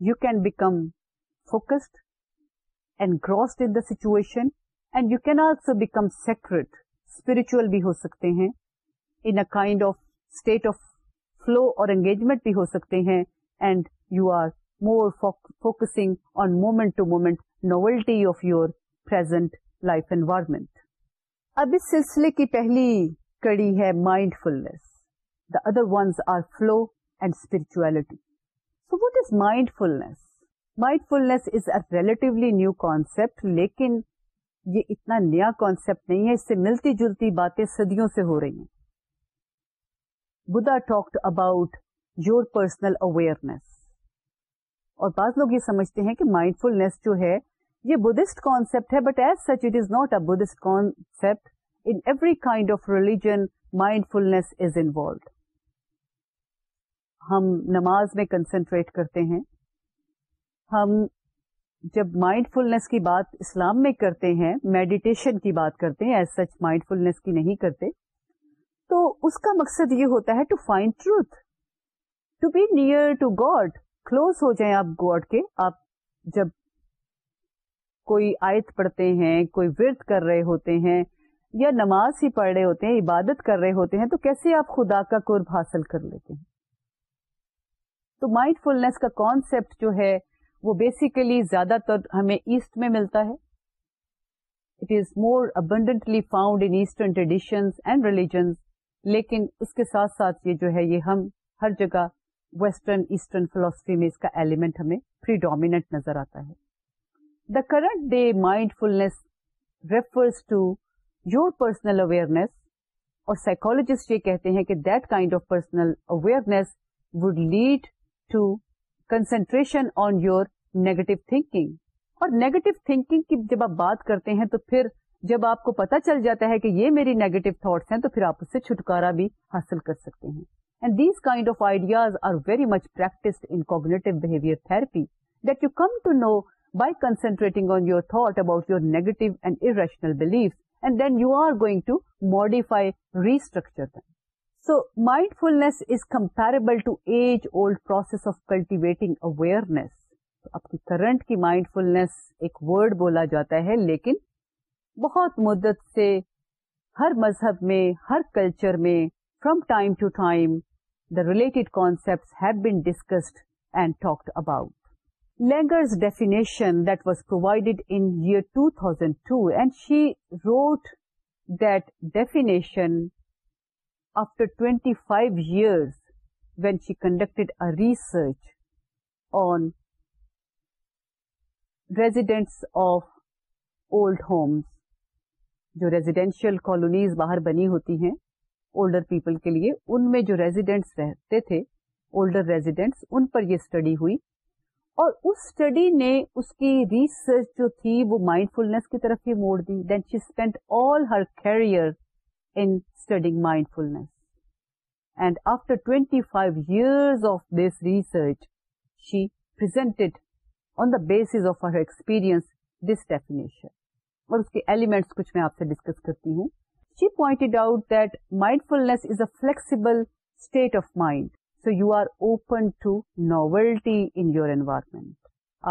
Speaker 1: you can become focused and grossed in the situation and you can also become sacred spiritual بھی ہو سکتے ہیں in a kind of state of flow اور انگیجمنٹ بھی ہو سکتے ہیں and you are more focusing on moment to moment novelty of your present life environment اب اس سلسلے کی پہلی کڑی ہے mindfulness other ones are flow and spirituality. So what is mind Mindfulness mindfulness relatively new concept لیکن یہ اتنا نیا کانسیپٹ نہیں ہے اس سے ملتی جلتی باتیں صدیوں سے ہو رہی ہیں Buddha talked about your personal awareness اور بعض لوگ یہ سمجھتے ہیں کہ مائنڈ فلنس جو ہے یہ بدھسٹ کانسیپٹ ہے but as such it is not a Buddhist concept in every kind of religion mindfulness is involved ہم نماز میں کنسنٹریٹ کرتے ہیں ہم جب مائنڈ فلنس کی بات اسلام میں کرتے ہیں میڈیٹیشن کی بات کرتے ہیں ایز سچ مائنڈ فلنس کی نہیں کرتے تو اس کا مقصد یہ ہوتا ہے to find truth to be near to God close ہو جائیں آپ گاڈ کے آپ جب کوئی آیت پڑھتے ہیں کوئی ورد کر رہے ہوتے ہیں یا نماز ہی پڑھ رہے ہوتے ہیں عبادت کر رہے ہوتے ہیں تو کیسے آپ خدا کا قرب حاصل کر لیتے ہیں تو مائنڈ فلنس کا کانسیپٹ جو ہے وہ بیسیکلی زیادہ تر ہمیں ایسٹ میں ملتا ہے it is more abundantly found in eastern tradition and religions لیکن اس کے ساتھ ساتھ یہ جو ہے یہ ہم ہر جگہ ویسٹرن ایسٹرن فلاسفی میں اس کا ایلیمنٹ ہمیں فری ڈومینٹ نظر آتا ہے the current day mindfulness refers to your personal awareness اور سائیکولوجسٹ یہ کہتے ہیں کہ that kind of personal awareness would lead to concentration on your negative thinking اور نیگیٹو تھنکنگ کی جب آپ بات کرتے ہیں تو پھر جب آپ کو پتا چل جاتا ہے کہ یہ میری نیگیٹو تھاٹس ہیں تو پھر آپ اس سے چھٹکارا بھی حاصل کر سکتے ہیں and these kind of ideas are very much practice behaviour therapy that you come to know by concentrating on your thought about you negative and irrational belief and then you are going to modify restructure so mindfulness is comparable to age old process of cultivating awareness اپنی کرنٹ کی مائنڈ فلنس ایک وڈ بولا جاتا ہے لیکن بہت مدت سے ہر مذہب میں ہر کلچر میں from time to time the related concept have been discussed and talk about Langer's definition that was provided in two thousand two and she wrote that definition on residents of old homes جو ریزیڈینشیل کالونیز باہر بنی ہوتی ہیں اولڈر پیپل کے لیے ان میں جو ریزیڈینٹس رہتے تھے اولڈر ریزیڈینٹس ان پر یہ اسٹڈی ہوئی اور اس اسٹڈی نے اس کی ریسرچ جو تھی وہ مائنڈ فلنس کی طرف ہی موڑ دی all her career in studying mindfulness. And after 25 years of experience this definition. اور اس کے ایلیمنٹس کچھ میں آپ سے ڈسکس کرتی ہوں she pointed out that mindfulness is a flexible state of mind so you are open to novelty in your environment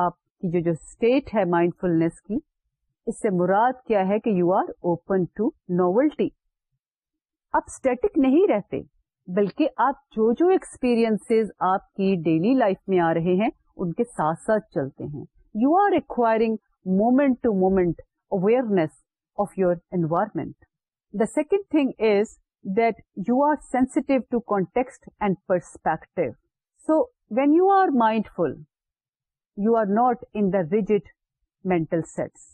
Speaker 1: آپ کی جو اسٹیٹ ہے مائنڈ فلنس کی اس سے مراد کیا ہے کہ you are open to novelty آپ اسٹیٹک نہیں رہتے بلکہ آپ جو جو ایکسپیرئنس آپ کی ڈیلی لائف میں آ رہے ہیں ان کے ساتھ ساتھ چلتے ہیں you are requiring moment to moment awareness of your environment the second thing is that you are sensitive to context and perspective so when you are mindful you are not in the rigid mental sets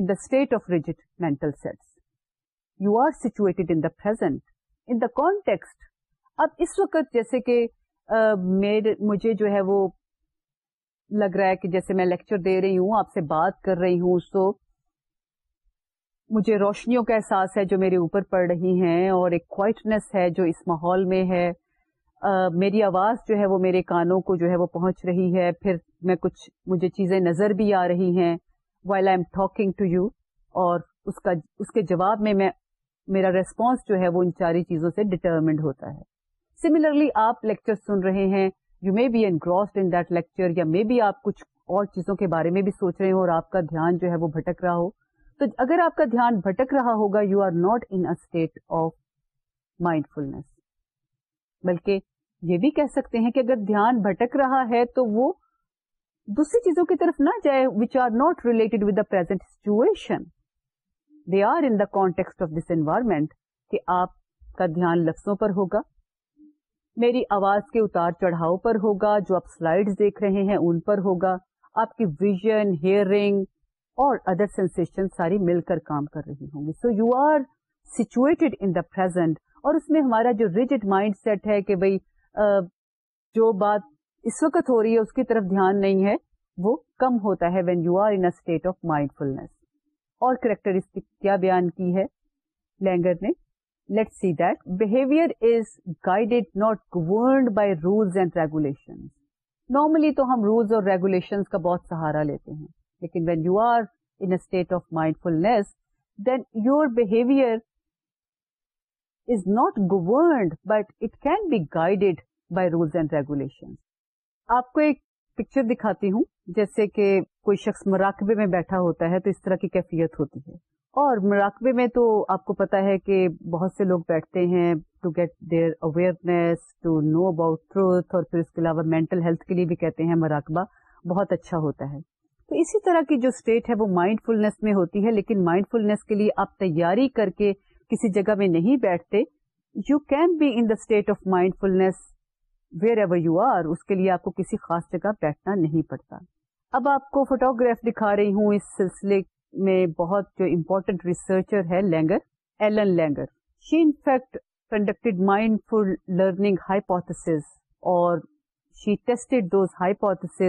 Speaker 1: in the state of rigid mental sets you are the present in the context اب اس وقت جیسے کہ میرے مجھے جو ہے وہ لگ رہا ہے کہ جیسے میں لیکچر دے رہی ہوں آپ سے بات کر رہی ہوں مجھے روشنیوں کا احساس ہے جو میرے اوپر پڑ رہی ہیں اور ایک کوائٹنس ہے جو اس ماحول میں ہے میری آواز جو ہے وہ میرے کانوں کو جو ہے وہ پہنچ رہی ہے پھر میں کچھ مجھے چیزیں نظر بھی آ رہی ہیں while I am talking to you اور اس کا اس کے جواب میں میں میرا ریسپانس جو ہے وہ ان ساری چیزوں سے ڈیٹرمنڈ ہوتا ہے سملرلی آپ لیکچر سن رہے ہیں you may be engross in that lecture یا مے بی آپ کچھ اور چیزوں کے بارے میں بھی سوچ رہے ہو اور آپ کا دھیان جو ہے وہ بھٹک رہا ہو تو اگر آپ کا دھیان بھٹک رہا ہوگا you are not in state of mindfulness بلکہ یہ بھی کہہ سکتے ہیں کہ اگر دھیان بھٹک رہا ہے تو وہ دوسری چیزوں کی طرف نہ جائے which are not related with the present situation they are in the context of this environment کہ آپ کا دھیان لفظوں پر ہوگا میری آواز کے اتار چڑھاؤ پر ہوگا جو آپ سلائڈ دیکھ رہے ہیں ان پر ہوگا آپ کی ویژن ہیئرنگ اور ادر سینسن ساری مل کر کام کر رہی ہوں گی so you are situated in the present اور اس میں ہمارا جو ریجڈ مائنڈ سیٹ ہے کہ بھائی جو بات اس وقت ہو رہی ہے اس کی طرف دھیان نہیں ہے وہ کم ہوتا ہے when you are in state of mindfulness اور کریکٹرسٹک کیا بیان کی ہے لینگر نے let see that behaviour is guided not governed by rules and regulation normally تو ہم رولس اور ریگولیشن کا بہت سہارا لیتے ہیں لیکن when you are in state of mindfulness then your behaviour is not governed but it can be guided by rules and regulation آپ کو ایک پکچر دکھاتی ہوں جیسے کہ کوئی شخص مراقبے میں بیٹھا ہوتا ہے تو اس طرح کی کیفیت ہوتی ہے اور مراقبے میں تو آپ کو پتا ہے کہ بہت سے لوگ بیٹھتے ہیں to get their awareness to know about truth اور پھر اس کے علاوہ مینٹل ہیلتھ کے لیے بھی کہتے ہیں مراقبہ بہت اچھا ہوتا ہے تو اسی طرح کی جو اسٹیٹ ہے وہ مائنڈ فلنس میں ہوتی ہے لیکن مائنڈ فلنس کے لیے آپ تیاری کر کے کسی جگہ میں نہیں بیٹھتے you can be in the state of mindfulness wherever you are اس کے لیے آپ کو کسی خاص جگہ بیٹھنا نہیں پڑتا اب آپ کو فوٹوگراف دکھا رہی ہوں اس سلسلے میں بہت جو امپورٹینٹ ریسرچر ہے Langer Ellen Langer she fact conducted mindful learning hypothesis اور she tested those those hypothesis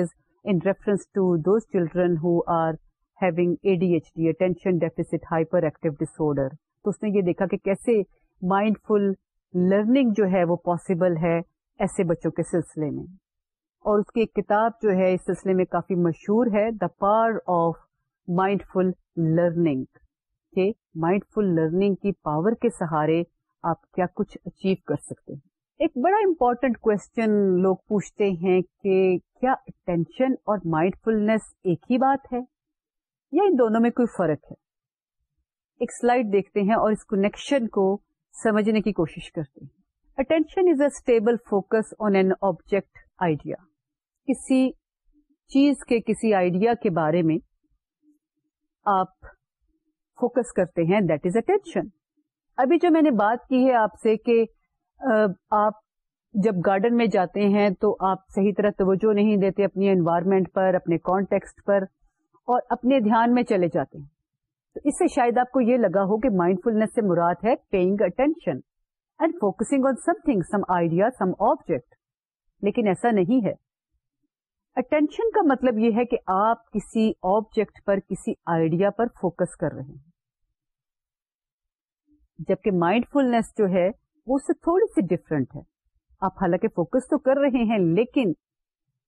Speaker 1: in reference to children who are having A D D H attention deficit hyperactive dis تو اس نے یہ دیکھا کہ کیسے مائنڈ فل لرننگ جو ہے وہ پاسبل ہے ایسے بچوں کے سلسلے میں اور اس کی ایک کتاب جو ہے اس سلسلے میں کافی مشہور ہے the power of mindful learning کہ مائنڈ فل لرننگ کی پاور کے سہارے آپ کیا کچھ اچیو کر سکتے ہیں ایک بڑا امپورٹنٹ کوشچن لوگ پوچھتے ہیں کہ کیا اٹینشن اور مائنڈ فلنس ایک ہی بات ہے یا ان دونوں میں کوئی فرق ہے ایک سلائڈ دیکھتے ہیں اور اس کنیکشن کو سمجھنے کی کوشش کرتے ہیں attention is a stable focus on an object idea کسی چیز کے کسی آئیڈیا کے بارے میں آپ فوکس کرتے ہیں دیٹ از اٹینشن ابھی جو میں نے بات کی ہے آپ سے کہ آپ جب گارڈن میں جاتے ہیں تو آپ صحیح طرح توجہ نہیں دیتے اپنی انوائرمنٹ پر اپنے کانٹیکسٹ پر اور اپنے دھیان میں چلے جاتے ہیں تو اس سے شاید آپ کو یہ لگا ہو کہ مائنڈ فلنس سے مراد ہے paying attention and focusing on something some idea some object لیکن ایسا نہیں ہے اٹینشن کا مطلب یہ ہے کہ آپ کسی آبجیکٹ پر کسی آئیڈیا پر فوکس کر رہے ہیں جبکہ مائنڈ فلنس جو ہے وہ اس سے تھوڑی سی ڈفرینٹ ہے آپ حالانکہ فوکس تو کر رہے ہیں لیکن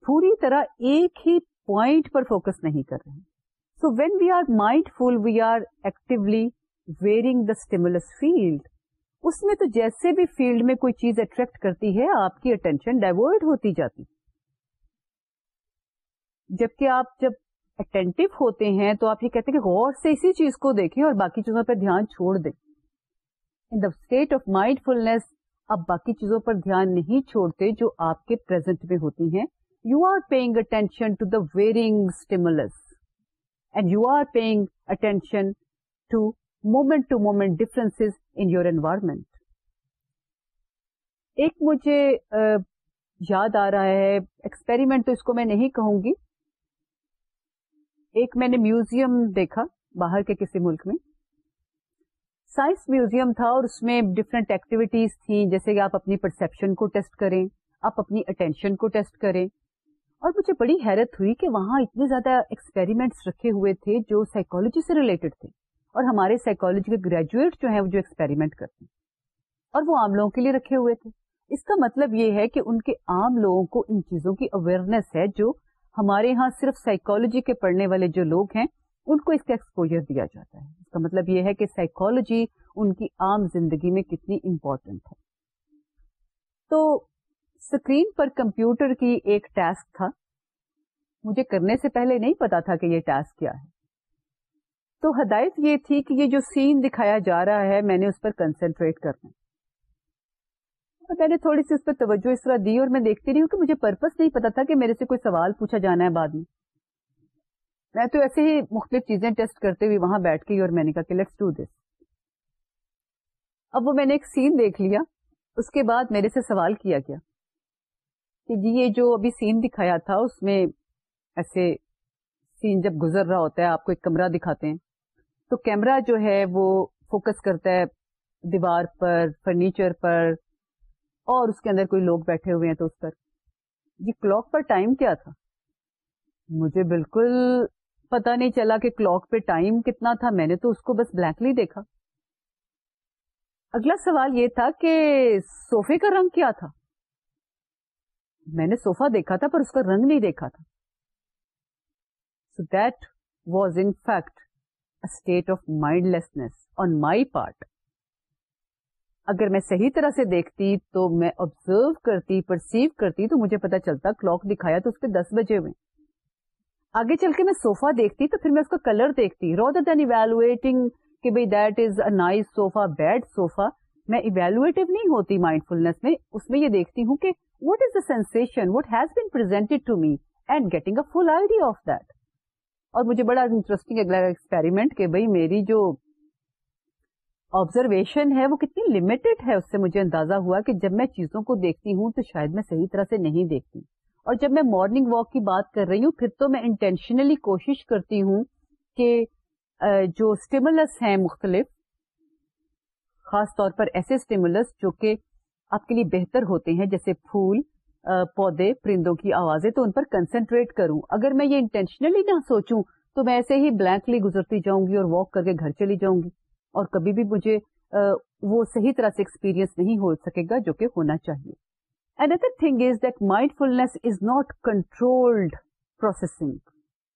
Speaker 1: پوری طرح ایک ہی پوائنٹ پر فوکس نہیں کر رہے so when we are mindful we are actually varying the stimulus field اس میں تو جیسے بھی فیلڈ میں کوئی چیز اٹریکٹ کرتی ہے آپ کی اٹینشن ڈائیورٹ ہوتی جاتی جبکہ آپ جب اٹینٹو ہوتے ہیں تو آپ یہ کہتے ہیں کہ غور سے اسی چیز کو دیکھیں اور باقی چیزوں پہ دھیان چھوڑ دیں in the state of mindfulness آپ باقی چیزوں پر دھیان نہیں چھوڑتے جو آپ کے پرزینٹ میں ہوتی ہیں you are paying attention to the stimulus and you are paying attention to moment to moment difference environment ایک مجھے یاد آ رہا ہے ایکسپیریمنٹ تو اس کو میں نہیں کہوں گی ایک میں نے میوزیم دیکھا باہر کے کسی ملک میں سائنس میوزیم تھا اور اس میں ڈفرنٹ ایکٹیویٹیز تھیں جیسے کہ آپ اپنی پرسپشن کو ٹیسٹ کریں آپ اپنی اٹینشن کو ٹیسٹ کریں اور مجھے بڑی حیرت ہوئی کہ وہاں اتنے زیادہ ایکسپیریمنٹس رکھے ہوئے تھے جو سائیکولوجی سے ریلیٹڈ تھے اور ہمارے سائیکولوجی کے گریجویٹ جو ہیں وہ جو ایکسپیریمنٹ کرتے ہیں اور وہ عام لوگوں کے لیے رکھے ہوئے تھے اس کا مطلب یہ ہے کہ ان کے عام لوگوں کو ان چیزوں کی اویئرنیس ہے جو ہمارے ہاں صرف سائیکولوجی کے پڑھنے والے جو لوگ ہیں ان کو اس کا ایکسپوجر دیا جاتا ہے اس کا مطلب یہ ہے کہ سائیکولوجی ان کی عام زندگی میں کتنی امپورٹنٹ ہے تو اسکرین پر کمپیوٹر کی ایک ٹاسک تھا مجھے کرنے سے پہلے نہیں پتا تھا کہ یہ ٹاسک کیا ہے تو ہدایت یہ تھی کہ یہ جو سین دکھایا جا رہا ہے میں نے اس پر کنسنٹریٹ کرنا میں نے تھوڑی سی اس پر توجہ اس طرح دی اور میں دیکھتی رہی ہوں کہ مجھے پرپس نہیں پتا تھا کہ میرے سے کوئی سوال پوچھا جانا ہے بعد میں میں تو ایسے ہی مختلف چیزیں ٹیسٹ کرتے ہوئے وہاں بیٹھ گئی اور میں نے کہا کہ لیٹس ڈو دس اب وہ میں نے ایک سین دیکھ لیا اس کے بعد میرے سے سوال کیا گیا کہ جی یہ جو ابھی سین دکھایا تھا اس میں ایسے سین جب گزر رہا ہوتا ہے آپ کو ایک کمرہ دکھاتے ہیں تو کیمرا جو ہے وہ فوکس کرتا ہے دیوار پر فرنیچر پر اور اس کے اندر کوئی لوگ بیٹھے ہوئے ہیں تو اس پر یہ کلاک پر ٹائم کیا تھا مجھے بالکل پتا نہیں چلا کہ کلاک پہ ٹائم کتنا تھا میں نے تو اس کو بس بلیکلی دیکھا اگلا سوال یہ تھا کہ سوفے کا رنگ کیا تھا میں نے سوفا دیکھا تھا پر اس کا رنگ نہیں دیکھا تھا that was in fact state of mindlessness on my part اگر میں صحیح طرح سے دیکھتی تو میں آبزرو کرتی پرسیو کرتی تو مجھے پتا چلتا کلاک دکھایا تو اس دس بجے ہوئے آگے چل کے میں سوفا دیکھتی تو پھر میں اس کا کلر دیکھتی that is then evaluating sofa bed sofa میں ایویلویٹو نہیں ہوتی مائنڈ فلنس میں اس میں یہ دیکھتی ہوں کہ what is the sensation what has been presented to me and getting a full idea of that اور مجھے بڑا انٹرسٹنگ ایکسپیریمنٹ کہ بھائی میری جو آبزرویشن ہے وہ کتنی لمیٹڈ ہے اس سے مجھے اندازہ ہوا کہ جب میں چیزوں کو دیکھتی ہوں تو شاید میں صحیح طرح سے نہیں دیکھتی اور جب میں مارننگ واک کی بات کر رہی ہوں پھر تو میں انٹینشنلی کوشش کرتی ہوں کہ جو اسٹیمولس ہیں مختلف خاص طور پر ایسے اسٹیمولس جو کہ آپ کے لیے بہتر ہوتے ہیں جیسے پھول پودے پرندوں کی آوازیں تو ان پر کنسنٹریٹ کروں اگر میں یہ انٹینشنلی نہ سوچوں تو میں ایسے ہی بلینکلی گزرتی جاؤں گی اور واک کر کے گھر چلی جاؤں گی اور کبھی بھی مجھے وہ صحیح طرح سے ایکسپیرئنس نہیں ہو سکے گا جو کہ ہونا چاہیے another thing is that mindfulness is not controlled processing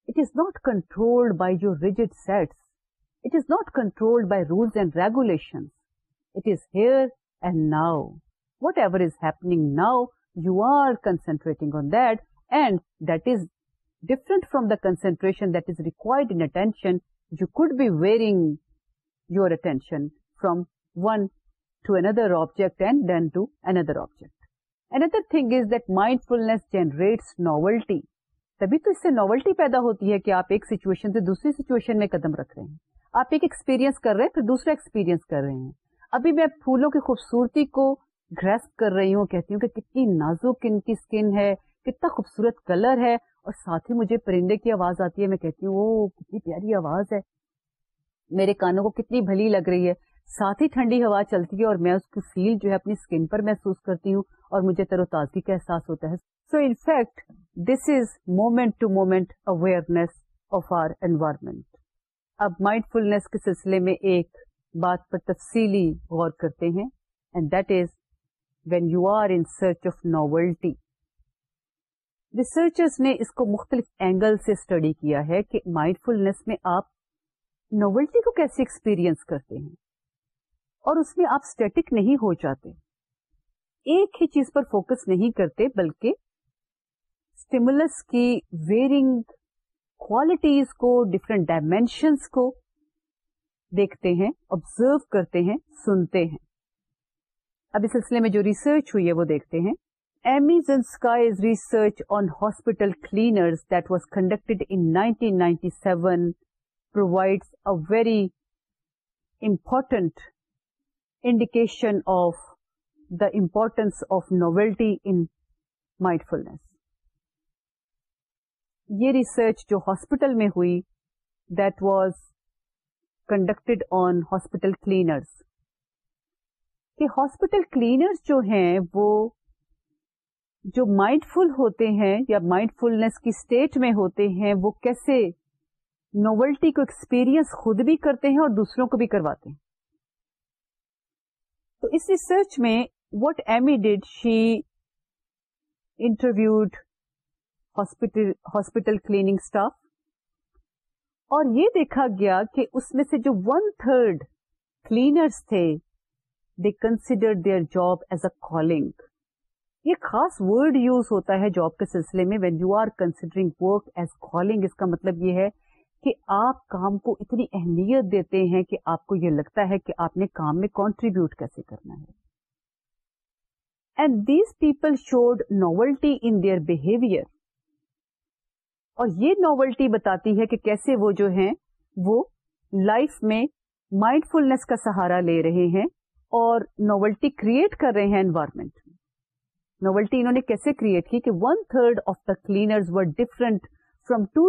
Speaker 1: it is not controlled by your rigid sets it is not controlled by rules and regulation it is here and now whatever is happening now you are concentrating on then different فرومٹریشنشنگر object another thing is that mindfulness generate novelty تبھی تو اس سے ناولٹی پیدا ہوتی ہے کہ آپ ایک سیچویشن سے دوسری سیچویشن میں قدم رکھ رہے ہیں آپ ایکسپیریئنس کر رہے ہیں پھر دوسرا ایکسپیرئنس کر رہے ہیں ابھی میں پھولوں کی خوبصورتی کو گریسپ کر رہی ہوں کہتی ہوں کہ کتنی نازک ان کی اسکن ہے کتنا خوبصورت کلر ہے اور ساتھ ہی مجھے پرندے کی آواز آتی ہے میں کہتی ہوں وہ کتنی پیاری آواز ہے میرے کانوں کو کتنی بھلی لگ رہی ہے ساتھ ہی ٹھنڈی ہوا چلتی ہے اور میں اس کی فیل جو ہے اپنی اسکن پر محسوس کرتی ہوں اور مجھے تر و تازگی کا احساس ہوتا ہے so in fact this is moment to moment awareness of our environment اب مائنڈ فلنس کے سلسلے میں ایک بات پر تفصیلی غور کرتے ہیں and that is when you are in search of novelty. Researchers نے اس کو مختلف اینگل سے اسٹڈی کیا ہے کہ مائنڈ فلنس میں آپ ناولٹی کو کیسے ایکسپیرئنس کرتے ہیں اور اس میں آپ اسٹیٹک نہیں ہو جاتے ایک ہی چیز پر فوکس نہیں کرتے بلکہ اسٹیمولس کی ویئرنگ کوالٹیز کو ڈفرینٹ ڈائمینشنس کو دیکھتے ہیں آبزرو کرتے ہیں سنتے ہیں اب اس سلسلے میں جو ریسرچ ہوئی ہے وہ دیکھتے ہیں Amy's and sky research on hospital cleaners that was conducted in 1997 provides a very important indication of the importance of novelty in mindfulness یہ ریسرچ جو ہاسپٹل میں ہوئی that was conducted on hospital cleaners کہ ہاسپٹل کلینر جو ہیں وہ جو مائنڈ فل ہوتے ہیں یا مائنڈ فلنس کی اسٹیٹ میں ہوتے ہیں وہ کیسے نوولٹی کو ایکسپیرئنس خود بھی کرتے ہیں اور دوسروں کو بھی کرواتے ہیں تو اس ریسرچ میں what Amy did she interviewed hospital hospital cleaning staff اور یہ دیکھا گیا کہ اس میں سے جو ون تھرڈ کلینرس تھے consider their job as a calling یہ خاص ورڈ یوز ہوتا ہے جاب کے سلسلے میں when you are considering work as calling اس کا مطلب یہ ہے کہ آپ کام کو اتنی اہمیت دیتے ہیں کہ آپ کو یہ لگتا ہے کہ آپ نے کام میں کانٹریبیوٹ کیسے کرنا ہے and these people showed in their behaviour اور یہ ناولٹی بتاتی ہے کہ کیسے وہ جو ہیں وہ لائف میں مائنڈ فلنس کا سہارا لے رہے ہیں اور نوولٹی کریٹ کر رہے ہیں انوائرمنٹ میں نوولٹی انہوں نے کیسے کریٹ کی کہ one third third of of the the different to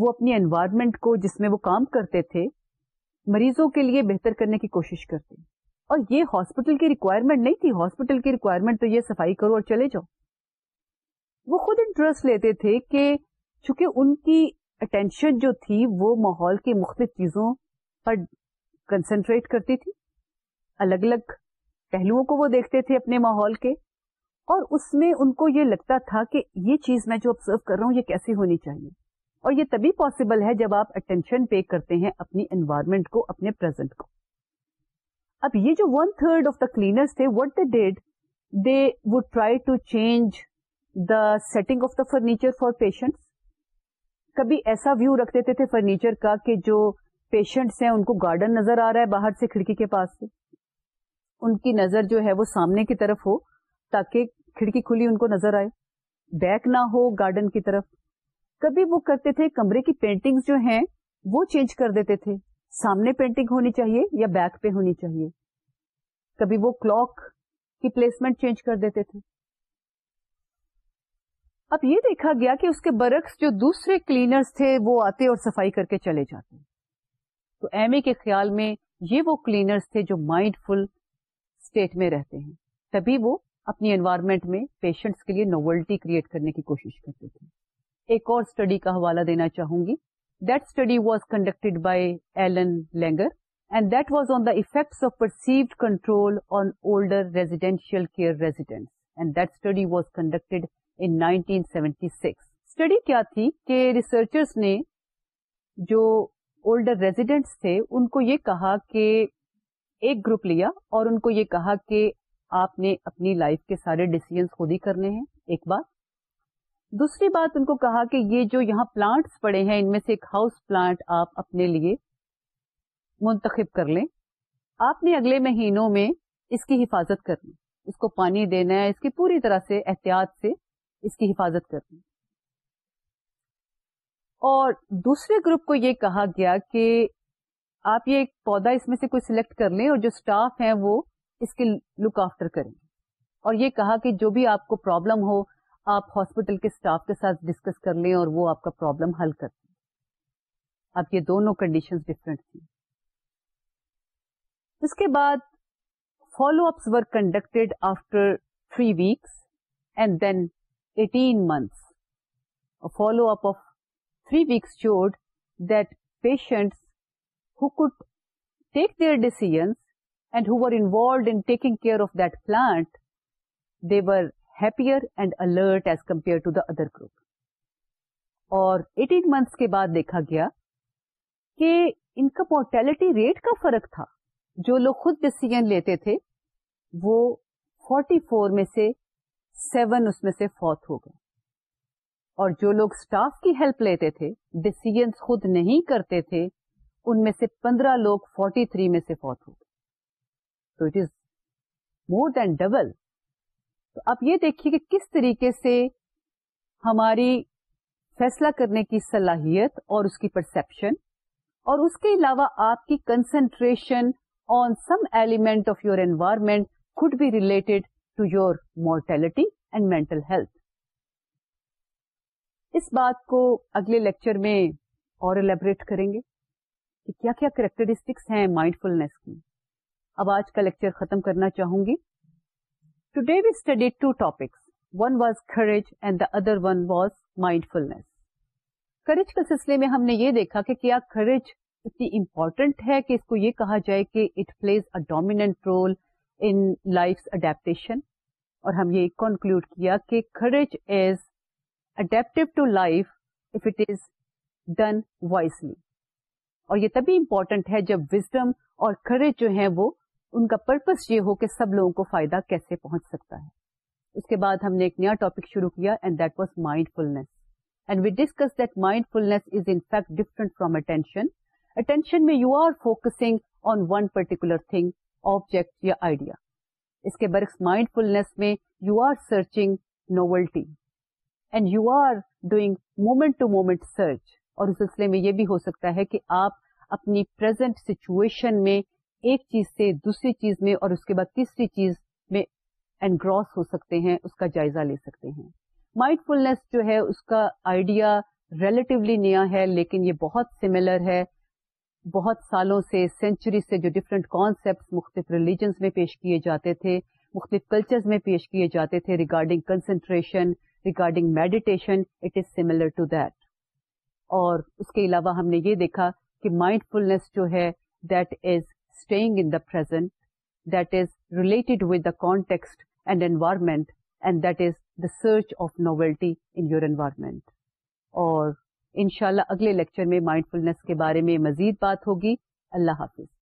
Speaker 1: وہ اپنی انوائرمنٹ کو جس میں وہ کام کرتے تھے مریضوں کے لیے بہتر کرنے کی کوشش کرتے اور یہ ہاسپٹل کی ریکوائرمنٹ نہیں تھی ہاسپٹل کی ریکوائرمنٹ تو یہ صفائی کرو اور چلے جاؤ وہ خود انٹرسٹ لیتے تھے کہ چونکہ ان کی اٹینشن جو تھی وہ ماحول کی مختلف چیزوں پر کنسنٹریٹ کرتی تھی الگ الگ پہلوؤں کو وہ دیکھتے تھے اپنے ماحول کے اور اس میں ان کو یہ لگتا تھا کہ یہ چیز میں جو آبزرو کر رہا ہوں یہ کیسے ہونی چاہیے اور یہ تبھی پاسبل ہے جب آپ اٹینشن پے کرتے ہیں اپنی انوائرمنٹ کو اپنے پرزینٹ کو اب یہ جو one third of the cleaners تھے what they did they would try to change the setting of the furniture for patient کبھی ایسا ویو رکھ دیتے تھے فرنیچر کا کہ جو پیشنٹس ہیں ان کو گارڈن نظر آ رہا ہے باہر سے کھڑکی کے پاس سے ان کی نظر جو ہے وہ سامنے کی طرف ہو تاکہ کھڑکی کھلی ان کو نظر آئے بیک نہ ہو گارڈن کی طرف کبھی وہ کرتے تھے کمرے کی پینٹنگ جو ہیں وہ چینج کر دیتے تھے سامنے پینٹنگ ہونی چاہیے یا بیک پہ ہونی چاہیے کبھی وہ کلاک کی پلیسمنٹ چینج کر دیتے تھے اب یہ دیکھا گیا کہ اس کے برعکس جو دوسرے کلینرز تھے وہ آتے اور صفائی کر کے چلے جاتے ایم اے کے خیال میں یہ وہ کلینرز تھے جو مائنڈ فل اسٹیٹ میں رہتے ہیں تبھی وہ اپنی انوائرمنٹ میں پیشنٹس کے لیے نوولٹی کریٹ کرنے کی کوشش کرتے تھے ایک اور اسٹڈی کا حوالہ دینا چاہوں گی that study was conducted by Ellen Langer and that was on the effect of perceived control on older residential care residents and that study was 1976. Six study کیا تھی کہ نے جو اولڈر ریزیڈینٹس تھے ان کو یہ کہا کہ ایک گروپ لیا اور ان کو یہ کہا کہ آپ نے اپنی لائف کے سارے ڈیسیزنس خود ہی کرنے ہیں ایک بات دوسری بات ان کو کہا کہ یہ جو یہاں پلانٹس پڑے ہیں ان میں سے ایک ہاؤس پلانٹ آپ اپنے لیے منتخب کر لیں آپ نے اگلے مہینوں میں اس کی حفاظت کرنی اس کو پانی دینا ہے اس کی پوری طرح سے احتیاط سے اس کی حفاظت کرنی اور دوسرے گروپ کو یہ کہا گیا کہ آپ یہ ایک پودا اس میں سے کوئی سلیکٹ کر لیں اور جو اسٹاف ہیں وہ اس کے لک آفٹر کریں اور یہ کہا کہ جو بھی آپ کو پرابلم ہو آپ ہاسپٹل کے کے ساتھ ڈسکس کر لیں اور وہ آپ کا پرابلم حل کر دیں اب یہ دونوں کنڈیشن ڈفرینٹ تھیں اس کے بعد follow ups were conducted after three weeks and then eighteen months follow up of three weeks jute patient who were of دلانٹ they were happier and alert as compare group اور ایٹین منتھس کے بعد دیکھا گیا کہ ان کا مورٹیلٹی ریٹ کا فرق تھا جو لوگ خود ڈیسیزن لیتے تھے وہ فورٹی فور میں سے سیون اس میں سے فوت ہو گئے اور جو لوگ اسٹاف کی ہیلپ لیتے تھے ڈسیزنس خود نہیں کرتے تھے ان میں سے پندرہ لوگ فورٹی تھری میں سے فوت تو it is more than double تو آپ یہ دیکھیے کہ کس طریقے سے ہماری فیصلہ کرنے کی صلاحیت اور اس کی پرسپشن اور اس کے علاوہ آپ کی concentration on some element of your environment could be related to your mortality and mental health اس بات کو اگلے لیکچر میں اور الیبریٹ کریں گے کہ کیا کیا کریکٹرسٹکس ہیں مائنڈ فلنس کی اب آج کا لیکچر ختم کرنا چاہوں گی today we study two topics one was courage and the other one was mindfulness courage کے سلسلے میں ہم نے یہ دیکھا کہ کیا کریج اتنی امپورٹنٹ ہے کہ اس کو یہ کہا جائے کہ it plays a dominant role in life adaptation اور ہم یہ کنکلوڈ کیا کہ کریج از اور یہ تبھی امپورٹنٹ ہے جب وزڈم اور کریج جو ہے وہ ان کا پرپز یہ ہو کہ سب لوگوں کو فائدہ کیسے پہنچ سکتا ہے اس کے بعد ہم نے ایک نیا ٹاپک شروع کیا and and that was mindfulness we discuss that mindfulness is in fact different from attention attention میں you are focusing on one particular thing object یا آئیڈیا اس کے برعکس مائنڈ فلنس میں you are searching novelty and you are doing moment to moment search اور اس سلسلے میں یہ بھی ہو سکتا ہے کہ آپ اپنی پرزینٹ سچویشن میں ایک چیز سے دوسری چیز میں اور اس کے بعد تیسری چیز میں اینگراس ہو سکتے ہیں اس کا جائزہ لے سکتے ہیں مائنڈ فلنس جو ہے اس کا آئیڈیا ریلیٹیولی نیا ہے لیکن یہ بہت سملر ہے بہت سالوں سے سینچری سے جو ڈفرینٹ کانسپٹ مختلف ریلیجنس میں پیش کیے جاتے تھے مختلف کلچرز میں پیش کیے جاتے تھے regarding concentration regarding meditation it is similar to that اور اس کے علاوہ ہم نے یہ دیکھا کہ مائنڈ فلنس جو ہے that is staying in the present that is related with the context and environment and that is the search of novelty in your environment اور انشاءاللہ اگلے لیکچر میں مائنڈ فلنس کے بارے میں مزید بات ہوگی اللہ حافظ